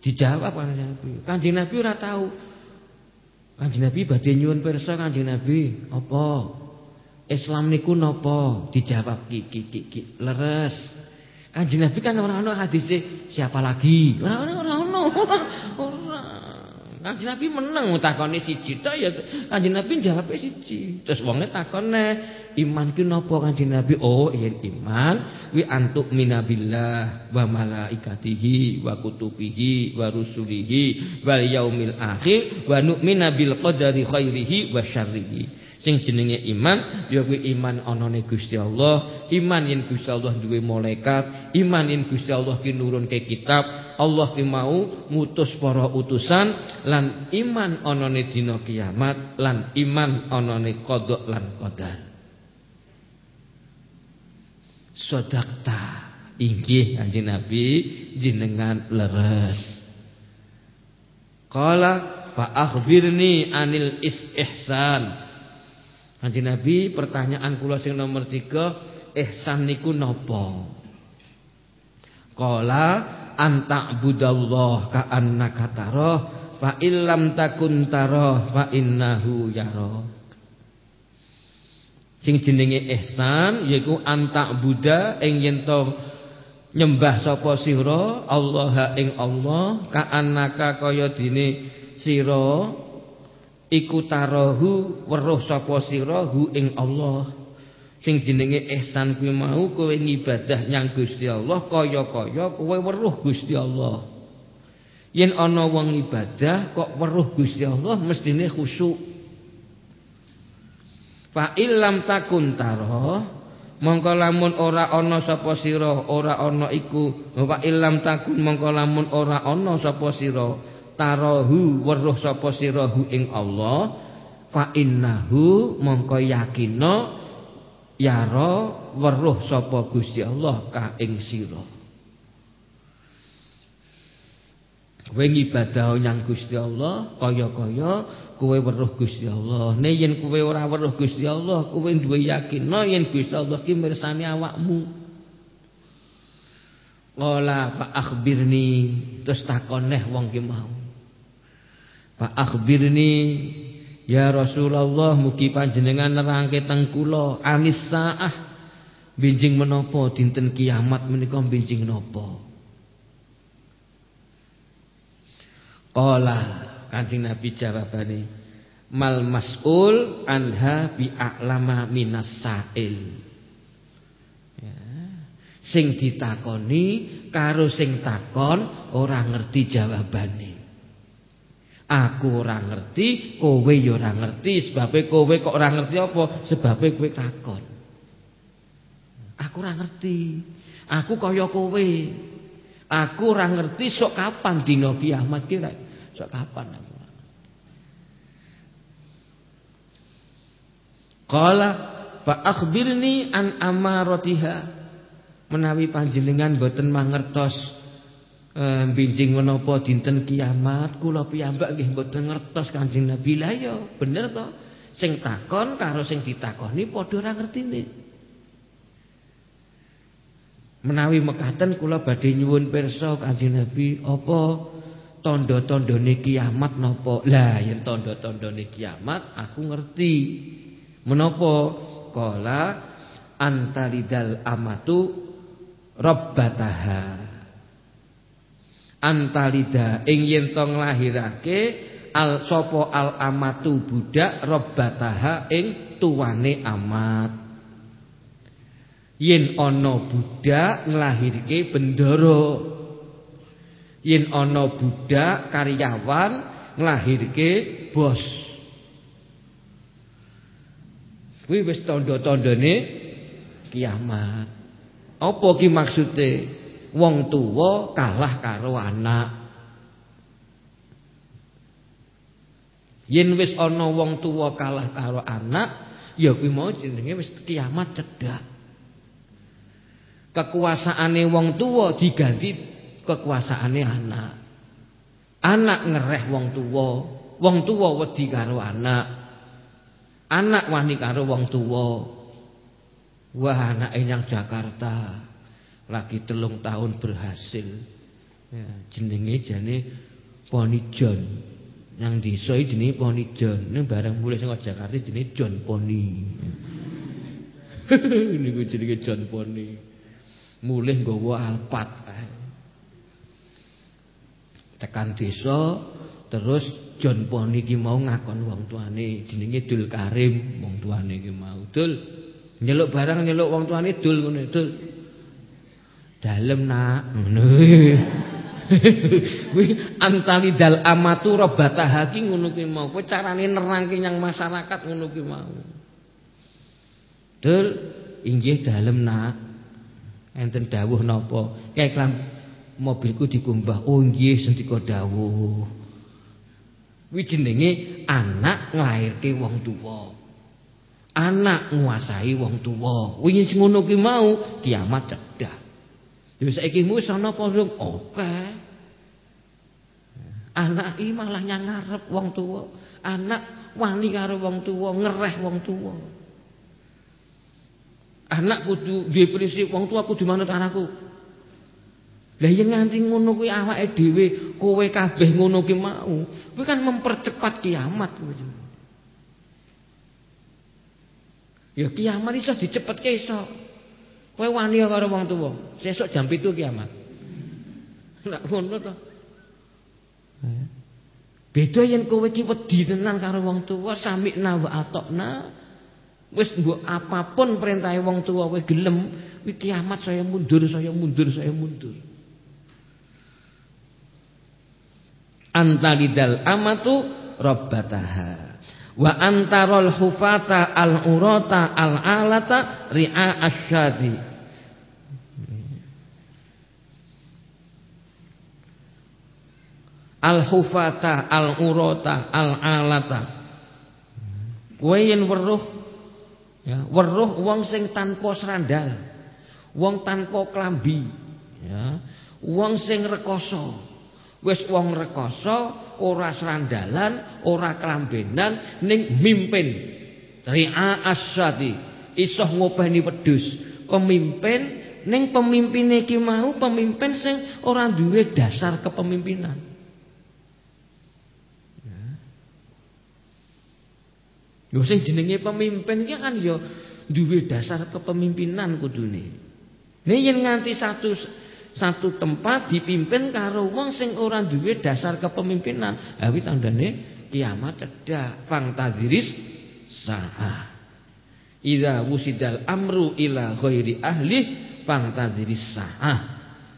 Dijawab Kanjeng Nabi. Kanjeng Nabi ora tahu. Kanjeng Nabi badhe nyuwun pirsa Kanjeng Nabi, apa? Islam niku napa? Dijawab ki ki ki leres. Kanjeng Nabi kan orang ono hadise siapa lagi? Ora ora ora ono. Kanjeng Nabi meneng takone siji tok ya Kanjeng Nabi jawab siji. Terus wonge takone iman ki napa Kanjeng Nabi? Oh, yen iman wi antuk minabillah wa malaikatihi wa kutubihi wa rusulihi wal yaumil akhir wa nu'mina bil qadari khairihi wa syarrihi. Sing jenenge iman ya kuwi iman anane Gusti Allah, iman yen Gusti Allah duwe malaikat, iman yen Gusti Allah ki nurunke kitab, Allah ki mau ngutus para utusan lan iman anane dina kiamat lan iman anane qada lan qadar. Sodakta inggih Kanjeng Nabi jenengan leres. Qala fa akhbirni anil istihsan. Kanjeng Nabi pertanyaan kula sing nomor tiga ihsan niku napa? Qala anta budallah ka annaka tarah fa illam takun tarah fa innahu yara. Sing jenenge ihsan yaiku anta buddha ing yen nyembah sapa sira Allah ing Allah ka annaka kaya dene sira iku tarahu weruh sapa sira ing Allah. Sing jenenge ihsan kuwi mau kowe ngibadah nyang Gusti Allah kaya-kaya kowe weruh Gusti Allah. Yen ana wong ibadah kok weruh Gusti Allah mestine khusyuk. Fa illam takun tarah mongko lamun ora ana sapa sira ora ana iku. Wa illam takun mongko lamun ora ana sapa sira tarahu weruh sapa sirahu ing Allah fa innahu mongko yakina yara weruh sapa Gusti Allah ka ing sira Kowe ngibadah nyang Gusti Allah kaya-kaya kowe weruh Gusti Allah. Nek yen kowe ora weruh Gusti Allah, kowe duwe yakin no yen Gusti Allah ki mirsani awakmu. Qala fa akhbirni terus takon neh wong ki mau. Fa akhbirni ya Rasulullah mugi panjenengan nerangke teng kula anis saah benjing menapa dinten kiamat menika benjing napa. Qala Kanjeng Nabi jawabane mal mas'ul anha bi a'lama minas sa'il. Ya. Sing ditakoni karo sing takon ora ngerti jawabane. Aku ora ngerti, kowe ya ora ngerti, sebabe kowe kok ora ngerti apa? Sebabe kowe takon. Aku ora ngerti. Aku kaya kowe. Aku ora ngerti sok kapan dina kiamat ki Sejak kapan aku? Qala fa akhbirni an amaratiha menawi panjenengan boten mangertos binjing menapa dinten kiamat kula piyambak nggih boten ngertos Kanjeng Nabi lah ya bener to sing takon karo sing ditakoni padha ora ngertine menawi mekaten kula badhe nyuwun pirsa Kanjeng Nabi apa tondo-tondone kiamat napa? Lah yen tondo-tondone kiamat aku ngerti. Menapa? Qala antalidal amatu rabbataha. Antalida ing yen to nglahirake al sapa al amatu budak rabbataha ing tuwane amat. Yen ana budak nglahirke bendara yen ana budak karyawan nglahirke bos. Kuwi wis tanda-tandane kiamat. Apa ki maksude wong tuwa kalah karo anak yen wis ana wong tuwa kalah karo anak ya kuwi mau jenenge wis kiamat cedhak kekuasaane wong tuwa diganti kekuasaane anak. Anak ngereh wong tuwa, wong tuwa wedi karo anak. Anak wani karo wong tuwa. Wah anake yang Jakarta lagi telung tahun berhasil. Ya, jenenge jane Poni John. Yang desa jenenge Poni John. Ning barang mulai saka Jakarta jenenge John Poni. Niku jenenge John Poni. Mulih nggawa alpat tekan desa terus John Poni ki mau ngakon wong tuane jenenge Dul Karim wong tuane ki mau Dul nyeluk barang nyeluk wong tuane Dul ngono Dul dalem nak ngono kuwi antali dal amatu rabatah ki ngono ki mau kowe carane nerangke nyang masyarakat ngono ki mau Dul inggih dalem nak enten dawuh napa keklam mobilku dikumbah. Oh nggih sendika dawuh. Kuwi jenenge anak nglairke wong tuwa. Anak nguasai wong tuwa. Kuwi ngono ki mau kiamat cedhak. Ya saiki wis ana? Oke. Anak iki malah ngarep wong tuwa. Anak wani karo wong tuwa, ngereh wong tuwa. Anak kudu duwe wong tuwa kudu manut anakku. Lah yen nganti ngono kuwi awake dhewe kowe kabeh ngono ki mau, kuwi kan mempercepat kiamat kuwi. Ya kiamat iso dicepetke iso. Kowe wani karo wong tuwa, sesuk jam 7 kiamat. Nek ngono to. Beda yen kowe ki wedi tenan karo wong tuwa, sami'na wa atokna. Wis mbok apa pun perintahe wong tuwa kowe gelem, kuwi kiamat saya mundur, saya mundur, saya mundur. antalidal amatu rabbataha wa antarul hufata al urata al alata ri'a asyadi. Al hufata al urata al alata kowe yen weruh ya weruh wong sing tanpa serandal wong tanpa klambi ya wong sing rekoso Wis wong rekoso, ora serandalan, ora kelambenan ning mimpin. Ri'a asyati, isoh ngopeni wedhus. Pemimpin ning pemimpine iki mau pemimpin sing ora duwe dasar kepemimpinan. Lho sing jenenge pemimpin iki kan ya duwe dasar kepemimpinan kudune. Nek yen nganti satu satu tempat dipimpin karo wong sing ora duwe dasar kepemimpinan. Ha kuwi tandane kiamat cedhak. Fangtaziris saah. Idza wusidal amru ila ghairi ahli fangtaziris saah.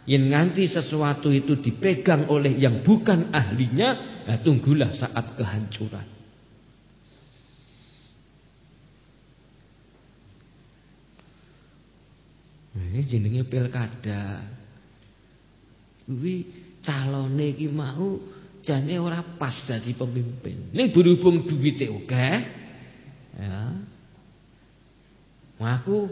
Yen nganti sesuatu itu dipegang oleh yang bukan ahlinya, nah tunggulah saat kehancuran. Ini jenenge pilkada kuwi calone iki mau jane ora pas dadi pemimpin. Ning berhubung duwite oke, ya. Aku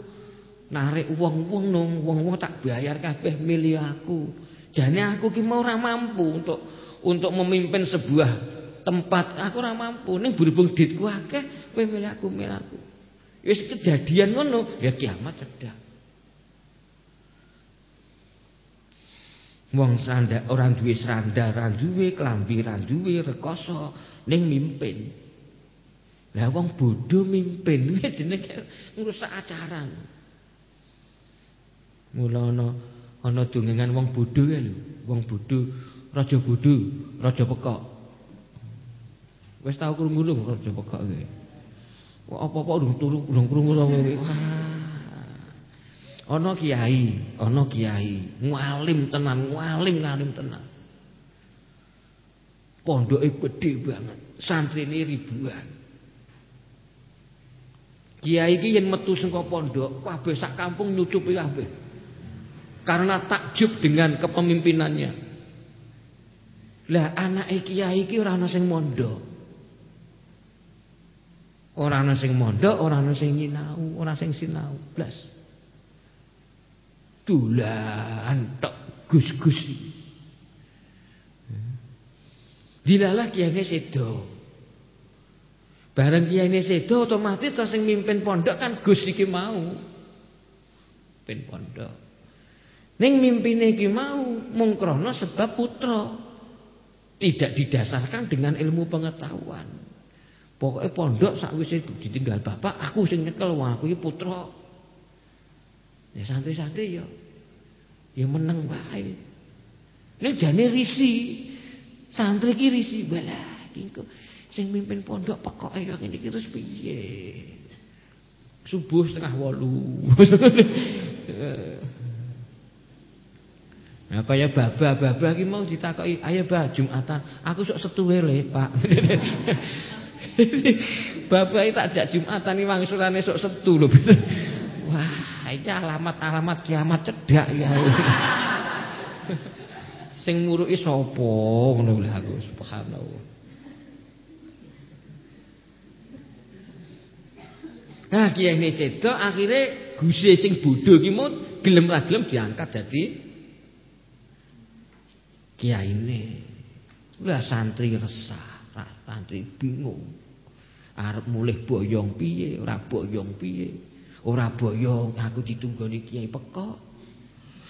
narik uang-uang nong, uang-uang tak bayar kabeh milih aku. Jane aku ki mau ora mampu untuk untuk memimpin sebuah tempat. Aku ora mampu. Ning berhubung duitku akeh, kowe milih aku, milih aku. Wis kejadian ngono, ya kiamat cedak. Wong sanda orang duwe sranda, ora duwe klambi, ora duwe rekoso ning mimpin. Lah wong bodho mimpin jenenge ngrusak acara. Mula ana ana dongengan wong bodho ya lho, wong bodho, raja bodho, raja pekok. Wis tau krungu lho raja pekok iki. Apa-apa urung turu, urung krungu Wah. Ana kiai, ana kiai, ngalim tenan, ngalim ngalim tenan. Pondoke gede banget, santrine ribuan. Kiai iki yen metu saka pondok, kabeh sak kampung nyucupi kabeh. Karena takjub dengan kepemimpinannya. Lah anake kiai iki ora ana sing mondok. Ora ana sing mondok, ora ana sing nyinau, ora sing sinau, blas. Tulan tok gus-gus. Dilalah kiai sedo. Bareng kiai sedo otomatis to sing mimpin pondok kan Gus iki mau. Pin pondok. Ning mimpine iki mau mung krana sebab putra. Tidak didasarkan dengan ilmu pengetahuan. Pokoknya pondok sakwise ditinggal bapak, aku sing nyekel aku iki putra. Ya santri-santri ya ya meneng wae. Nek jane risi. Santri ki risi balah iki sing mimpin pondok pokoke yo ngene iki terus piye. Subuh setengah wolu. Nah kaya baba-baba iki mau ditakoki, "Ayo Bah, Jumatan." Aku sok setu le, Pak. Baba iki tak jak Jumatan iki wangsulane sok setu lho. Wah, ini alamat-alamat kiamat cedak ya. Sing muruki sapa ngono lho aku subhanallah. Nah, kiai ini sedo akhirnya guse sing bodho ki gelem ra gelem diangkat jadi kiai ini. Lah santri resah, santri bingung. Arep mulih boyong piye, ora boyong piye. Ora boyong aku ditunggoni kiai pekok.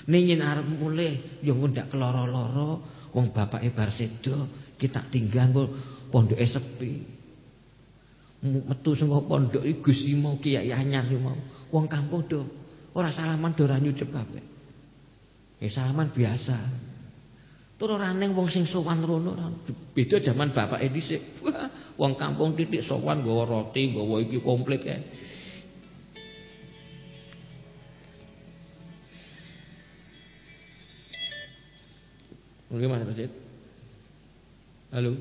Ning yen arep mulih ya ndak keloro-loro wong bapake bar sedo kita tinggal kok pondoke sepi. Metu saka pondok iki Gus mau kiai anyar mau. Wong kampung do ora salaman do ora kabeh. Ya salaman biasa. Tur ora wong sing sowan rono beda jaman bapake dhisik. Wong kampung titik sowan nggawa roti, nggawa iki komplit kae. Mungkin Mas Rasid. Halo.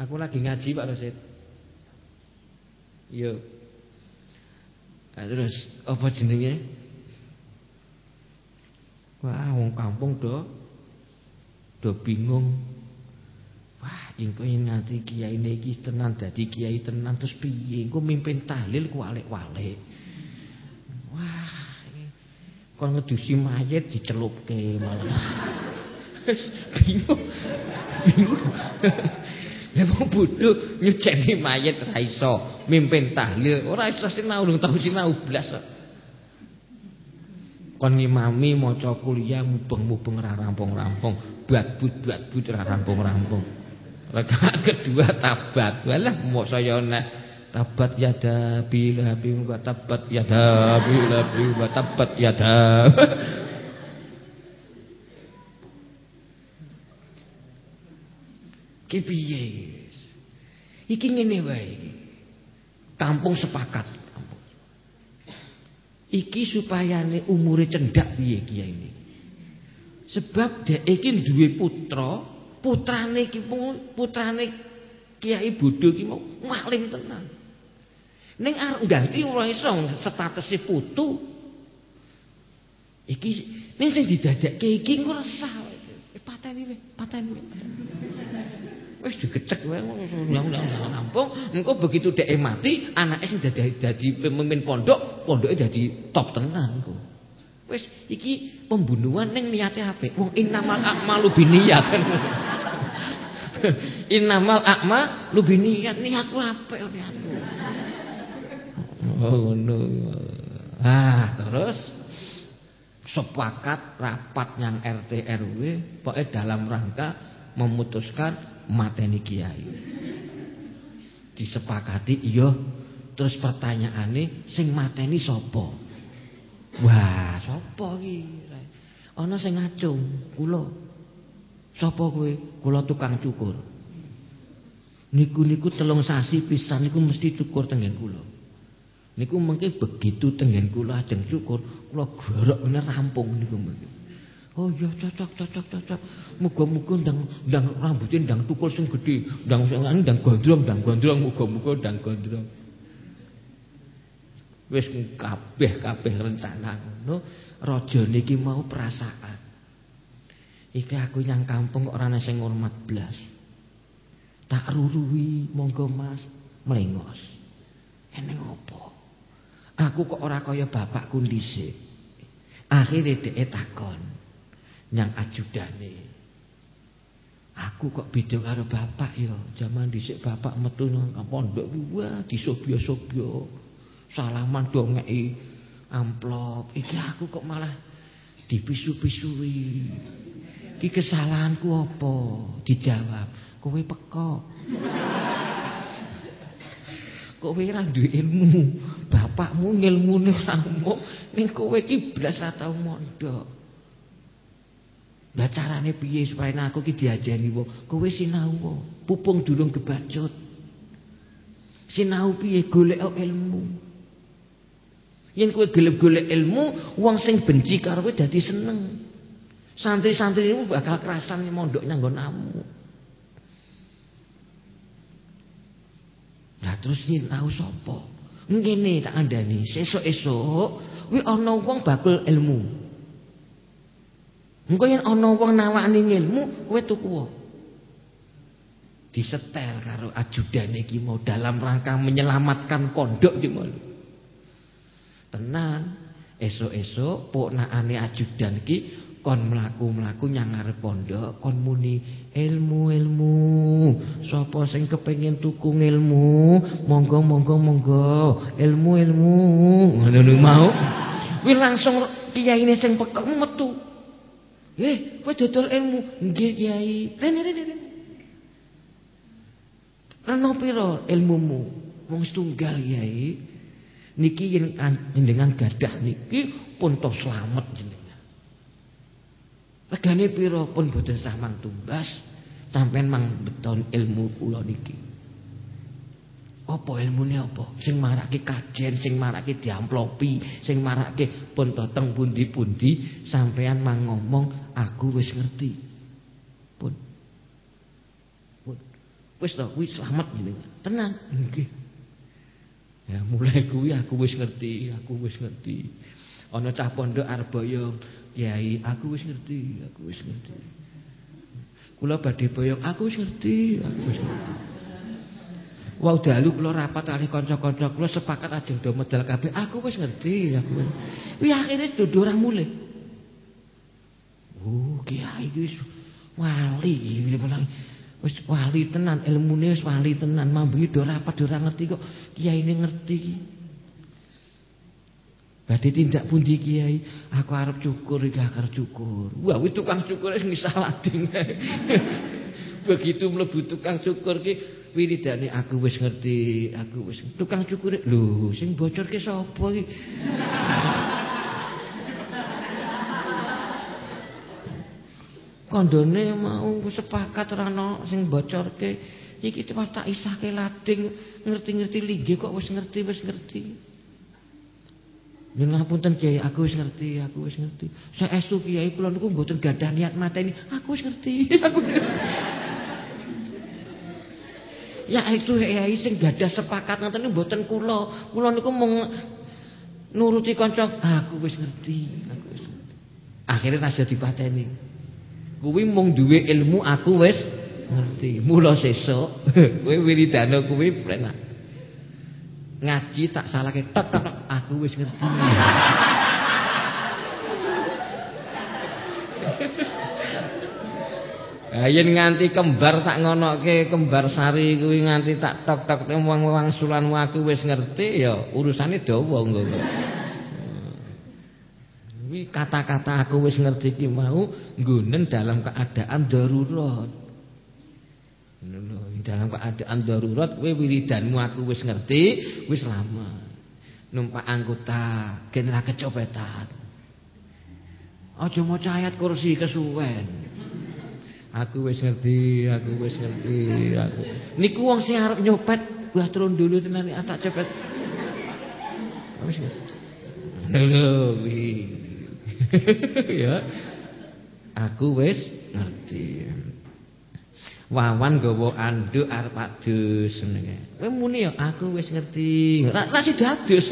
Aku lagi ngaji Pak Rasid. Iya. Nah, terus apa jenenge? Wah, wong kampung do do bingung. Wah, ing pengen nganti kiai iki tenan dadi kiai tenan terus piye? Engko mimpin tahlil ku walik-walik. Wah, kon ngedusi mayit dicelupke malah. bingung. Bingung. Ya wong bodho nyuceni mayit ra mimpin tahlil ora iso sinau urung tau sinau blas kok. Kon ngimami maca kuliah mubeng-mubeng ra rampung-rampung, buat-but-buat ra rampung-rampung. Rakaat kedua tabat. Walah mok saya nek tabat yada bila bi wa tabat yada bila bi wa tabat yada. Ki piye? Iki ngene wae iki. Kampung sepakat. Iki supayane umure cendak piye kiai ini. Sebab dhek iki duwe putra, putrane iki putrane kiai bodho iki mau maling tenan. Ning arep ganti ora iso statuse putu. Iki ning sing didadakke iki engko resah. Eh, pateni wae, pateni wae. Wis digecek wae ngono nampung, engko begitu dhek mati, anake sing dadi dadi pemimpin pondok, pondoke dadi top tenan engko. Wis iki pembunuhan ning niate apik. Wong innamal a'malu binniyat. innamal a'malu binniyat, niatku apik niatku. Oh ngono. Ah, terus sepakat rapat yang RT RW pokoknya dalam rangka memutuskan mateni kiai. Disepakati iya. Terus pertanyaane sing mateni sapa? Wah, sapa iki? Ana sing ngacung, kula. Sapa kowe? Kula tukang cukur. Niku niku telung sasi pisan niku mesti cukur tengen kula. Niku mengke begitu tengen kula ajeng cukur, kula gorok bener rampung niku mengke. Oh iya cocok cocok cocok. Muga-muga ndang ndang rambuté ndang tukul sing gedhe, ndang sing ndang gondrong, ndang gondrong muga-muga ndang gondrong. Wis kabeh-kabeh rencana ngono, raja niki mau perasaan. Iki aku nyang kampung kok ora ana sing ngurmat blas. Tak ruruhi, monggo Mas, melengos. Eneng apa? Aku kok ora kaya bapakku dhisik. Akhire dhek takon. nyang ajudane. Aku kok beda karo bapak ya. Zaman dhisik bapak metu nang pondok wah disobyo-sobyo. Salaman do ngeki amplop. Iki aku kok malah dipisu-pisui. Iki kesalahanku apa? Dijawab, kowe pekok. Kowe ora duwe ilmu. Bapakmu ngilmune ora mung ning kowe iki blas ra tau mondok. Lah carane piye supaya aku ki diajeni wong? Kowe sinau. Pupung durung kebacut. Sinau piye golek ilmu. Yen kowe gelem golek ilmu, wong sing benci karo kowe dadi seneng. Santri-santrimu bakal kerasan mondok nang nggonamu. Lah terus sinau sapa? Ngene tak andani, sesuk-esuk kuwi ana wong bakul ilmu. Engko yen ana wong nawani ilmu, kowe tuku wae. Disetel karo ajudane iki mau dalam rangka menyelamatkan pondok iki mau. Tenan, esuk-esuk poknakane ajudan iki kon mlaku-mlaku nyang ngarep pondok, kon muni ilmu-ilmu. Sapa sing kepengin tuku ilmu, monggo monggo monggo, ilmu-ilmu. Ngono mau. Kuwi langsung kiyaine sing pekok metu. Eh, kowe dodol ilmu. Nggih, Kiai. Rene rene rene. Rene pira ilmumu? Wong setunggal, Kiai. Niki yen jenengan gadah niki pun to slamet jenengan. Regane pira pun boten samang tumbas. Sampeyan mang beton ilmu kula niki. Apa ilmune apa? Sing marake kajen, sing marake diamplopi, sing marake pun toteng pundi-pundi sampean mang ngomong aku wis ngerti. Pun. Pun. Wis to kuwi slamet jenengan. Tenan. Nggih. Ya mulai kuwi aku wis ngerti, aku wis ngerti. Ana cah pondok arep boyong, Kiai, aku wis ngerti, aku wis ngerti. Kula badhe boyong, aku wis ngerti, aku wis ngerti. Wau dalu kula rapat kali kanca-kanca kula sepakat ajeng do medal kabeh. Aku wis ngerti, aku. Wi akhire dodo ora mulih. Oh, kiai iki wis Wali wis wali tenan, ilmune wis wali tenan, mambengi do rapat do ngerti kok kiai ini ngerti. Badhe tindak pundi kiai? Aku arep cukur iki akar cukur. Wah, kuwi tukang cukur wis ngisah lading. Begitu mlebu tukang cukur ki wiridane aku wis ngerti, aku wis tukang cukur. Lho, sing bocor ki sapa iki? Kondone mau sepakat ora ana sing bocorke. Iki cuma tak isahke lading, ngerti-ngerti linggih kok wis ngerti, wis ngerti. Nyuwun ngapunten Kiai, aku wis ngerti, aku wis ngerti. Saestu Kiai kula niku mboten gadah niat mateni, aku wis ngerti. Aku Ya itu Kiai sing gadah sepakat ngoten niku mboten kula. Kula niku mung nuruti kanca, aku wis ngerti, aku wis ngerti. Akhire tasih dipateni. Kuwi mung duwe ilmu aku wis ngerti. Mula sesuk kowe wiridana kuwi plenak ngaji tak salah tok tok aku wis ngerti. Ayen nganti kembar tak ngonoke kembar sari kuwi nganti tak tok tok wong-wong sulan aku wis ngerti ya urusane dawa engko. Kuwi kata-kata aku wis ngerti ki mau nggunen dalam keadaan darurat. dalam keadaan darurat kowe wiridanmu aku wis ngerti, wis lama. Numpak anggota genera kecopetan. Aja maca ayat kursi kesuwen. Aku wis ngerti, aku wis ngerti, aku. Niku wong sing arep nyopet, gua turun dulu tenan tak cepet. Wis. Lho, ya. Aku wis ngerti. Wawan gawa anduk arep adus ngene. Kowe muni ya aku wis ngerti. Ra ra dadus.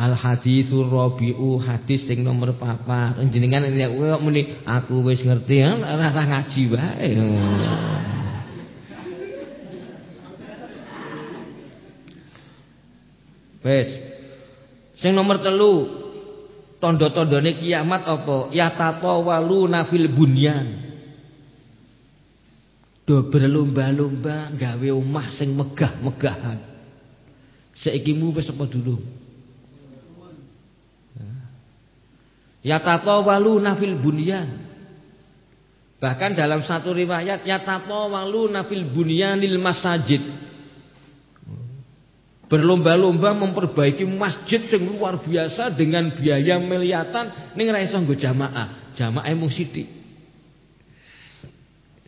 Al hadisur rabiu hadis sing nomor 4. Jenengan nek kowe muni aku wis ngerti ora ngaji wae. Wes Sing nomor telu tondo-tondone kiamat apa? Walu nafil bunyan. Do berlomba-lomba gawe omah sing megah-megahan. Saiki mu wis apa dulu? Walu nafil bunyan. Bahkan dalam satu riwayat ya walu nafil bunyanil masajid berlomba-lomba memperbaiki masjid yang luar biasa dengan biaya miliatan ning ra iso nggo jamaah. Jamaah mung sithik.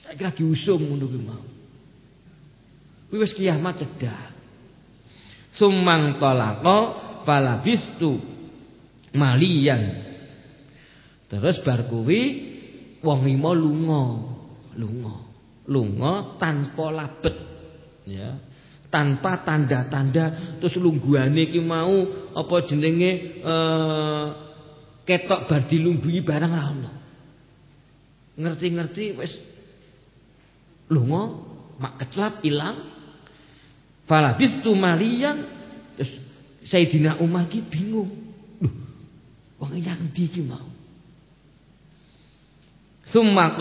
Saya kira diusung ngono kuwi mau. Kuwi wis kiamat cedak. Sumang talaqa falabistu malian. Terus bar kuwi wong lima lunga, lunga. Lunga tanpa labet. Ya tanpa tanda-tanda terus lungguhane iki mau apa jenenge eh, ketok bar dilungguhi barang ra ono. Ngerti-ngerti wis lunga mak keclap ilang. Falabistu malian terus Sayyidina Umar ki bingung. Loh, wong yang ndi iki mau? Summa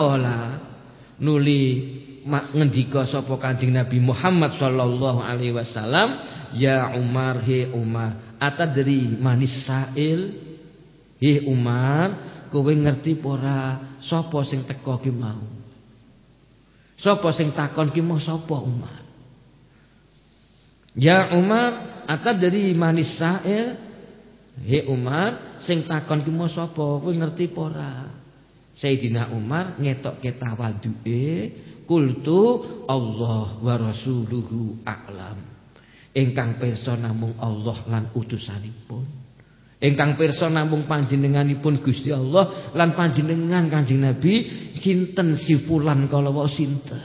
nuli ngendika sapa Kanjeng Nabi Muhammad sallallahu alaihi wasallam, "Ya Umar, he Umar, atadri manis sa'il?" He Umar, kowe ngerti ora sapa sing teka ki mau? Sapa sing takon ki mau sapa Umar? Ya Umar, atadri manis sa'il? He Umar, sing takon ki mau sapa? Kowe ngerti ora? Sayyidina Umar ngetokke tawaduke kultu Allah wa rasuluhu a'lam. Ingkang pirsa namung Allah lan utusanipun. Ingkang pirsa namung panjenenganipun Gusti Allah lan panjenengan Kanjeng Nabi sinten si fulan kalawa sinten.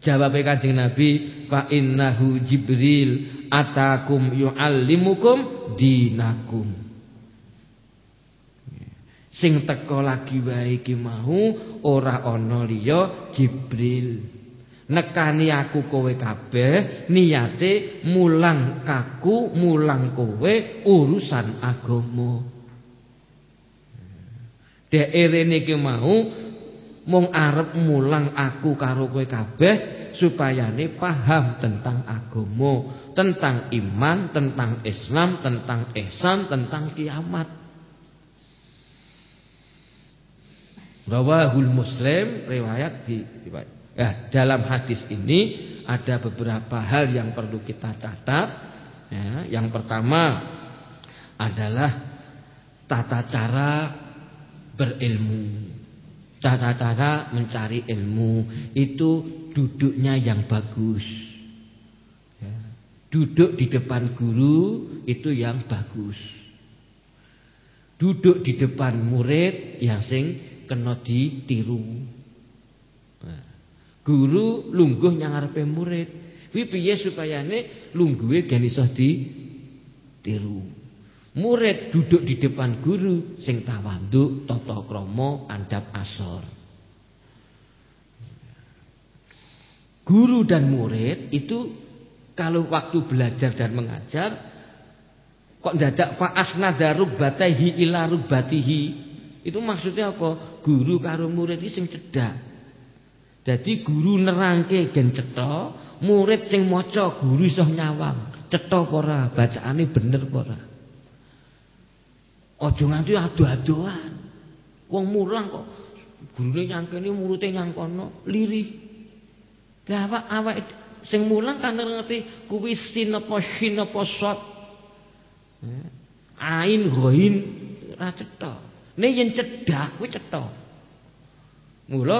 Jawabe Kanjeng Nabi fa innahu Jibril atakum yuallimukum dinakum. Sing teko lagi wae iki mau ora ana liya Jibril. nekani aku kowe kabeh niate mulang kaku mulang kowe urusan agama daerah niki mau mung arep mulang aku karo kowe kabeh supayane paham tentang agama tentang iman tentang Islam tentang ihsan tentang kiamat rawahul muslim riwayat di Ya, dalam hadis ini ada beberapa hal yang perlu kita catat. Ya, yang pertama adalah tata cara berilmu. Tata cara mencari ilmu itu duduknya yang bagus. Ya, duduk di depan guru itu yang bagus. Duduk di depan murid yang sing kena ditiru. Guru lungguh nyang ngarepe murid. Kuwi piye supayane lungguhe gen iso ditiru. Murid duduk di depan guru sing tawanduk, tata krama, andap asor. Guru dan murid itu kalau waktu belajar dan mengajar kok dadak fa asnada rubbatihi ila rubbatihi. Itu maksudnya apa? Guru karo murid iki sing cedhak. Jadi guru nerangke gen cetha, murid sing maca guru iso nyawang. Cetha apa ora? Bacaane bener apa ora? Aja nganti ado-adoan. Wong mulang kok gurune nyangkene muridé nyang kono, lirih. Lah awak awak sing mulang kan ngerti kuwi sin apa shin apa sot. Ain ghain ra cetha. Nek yen cedak kuwi cetha. Mula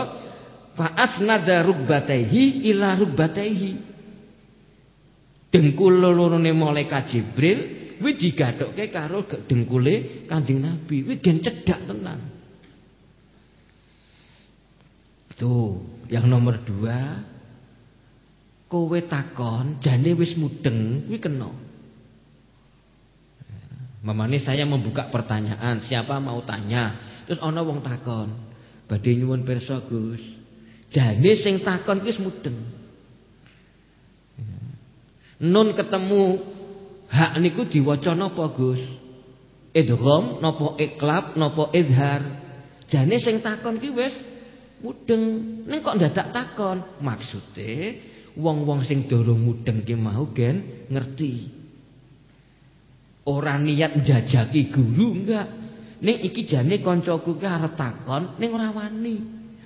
fa asnada rubbataihi ila rubbataihi dengkul lorone malaikat Jibril kuwi digathukke karo dengkule Kanjeng Nabi. Kuwi gen cedhak tenan. Tuh yang nomor dua kowe takon jane wis mudeng kuwi kena Mamane saya membuka pertanyaan, siapa mau tanya? Terus ana wong takon, badhe nyuwun pirsa Gus. Jane sing takon kuwi mudeng. Nun ketemu hak niku diwaca napa Gus? Idgham napa iklab napa izhar? Jane sing takon ki wis mudeng. Ning kok ndadak takon? Maksude wong-wong sing durung mudeng ki mau gen ngerti. Ora niat njajaki guru enggak. Ning iki jane kancaku ki arep takon ning ora wani.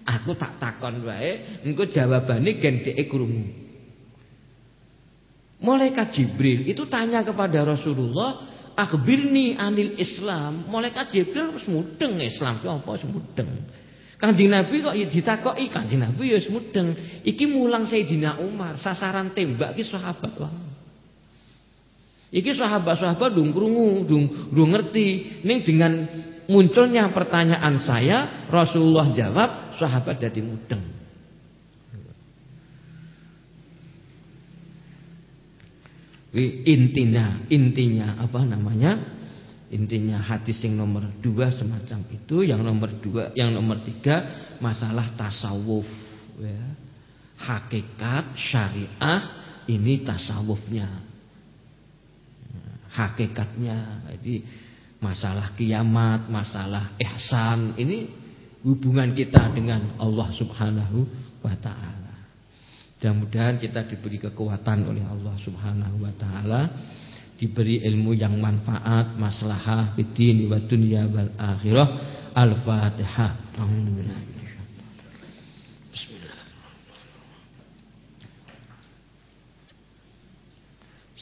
Aku tak takon wae, engko jawabane gen dhek krungu. Malaikat Jibril itu tanya kepada Rasulullah, "Akhbirni anil Islam." Malaikat Jibril wis mudeng Islam ki apa wis mudeng. Kanjeng Nabi kok ya ditakoki, Kanjeng Nabi ya wis mudeng. Iki mulang Sayyidina Umar, sasaran tembak ki sahabat wae. Iki sahabat-sahabat dung krungu, dung, dung ngerti. Ning dengan munculnya pertanyaan saya, Rasulullah jawab, sahabat jadi mudeng. Intinya, intinya apa namanya? Intinya hadis yang nomor dua semacam itu, yang nomor dua, yang nomor tiga masalah tasawuf, ya. hakikat syariah ini tasawufnya, hakikatnya. Jadi masalah kiamat, masalah ihsan ini hubungan kita dengan Allah Subhanahu wa taala. Mudah-mudahan kita diberi kekuatan oleh Allah Subhanahu wa taala, diberi ilmu yang manfaat, maslahah fid wa dunya wal akhirah. Al-Fatihah.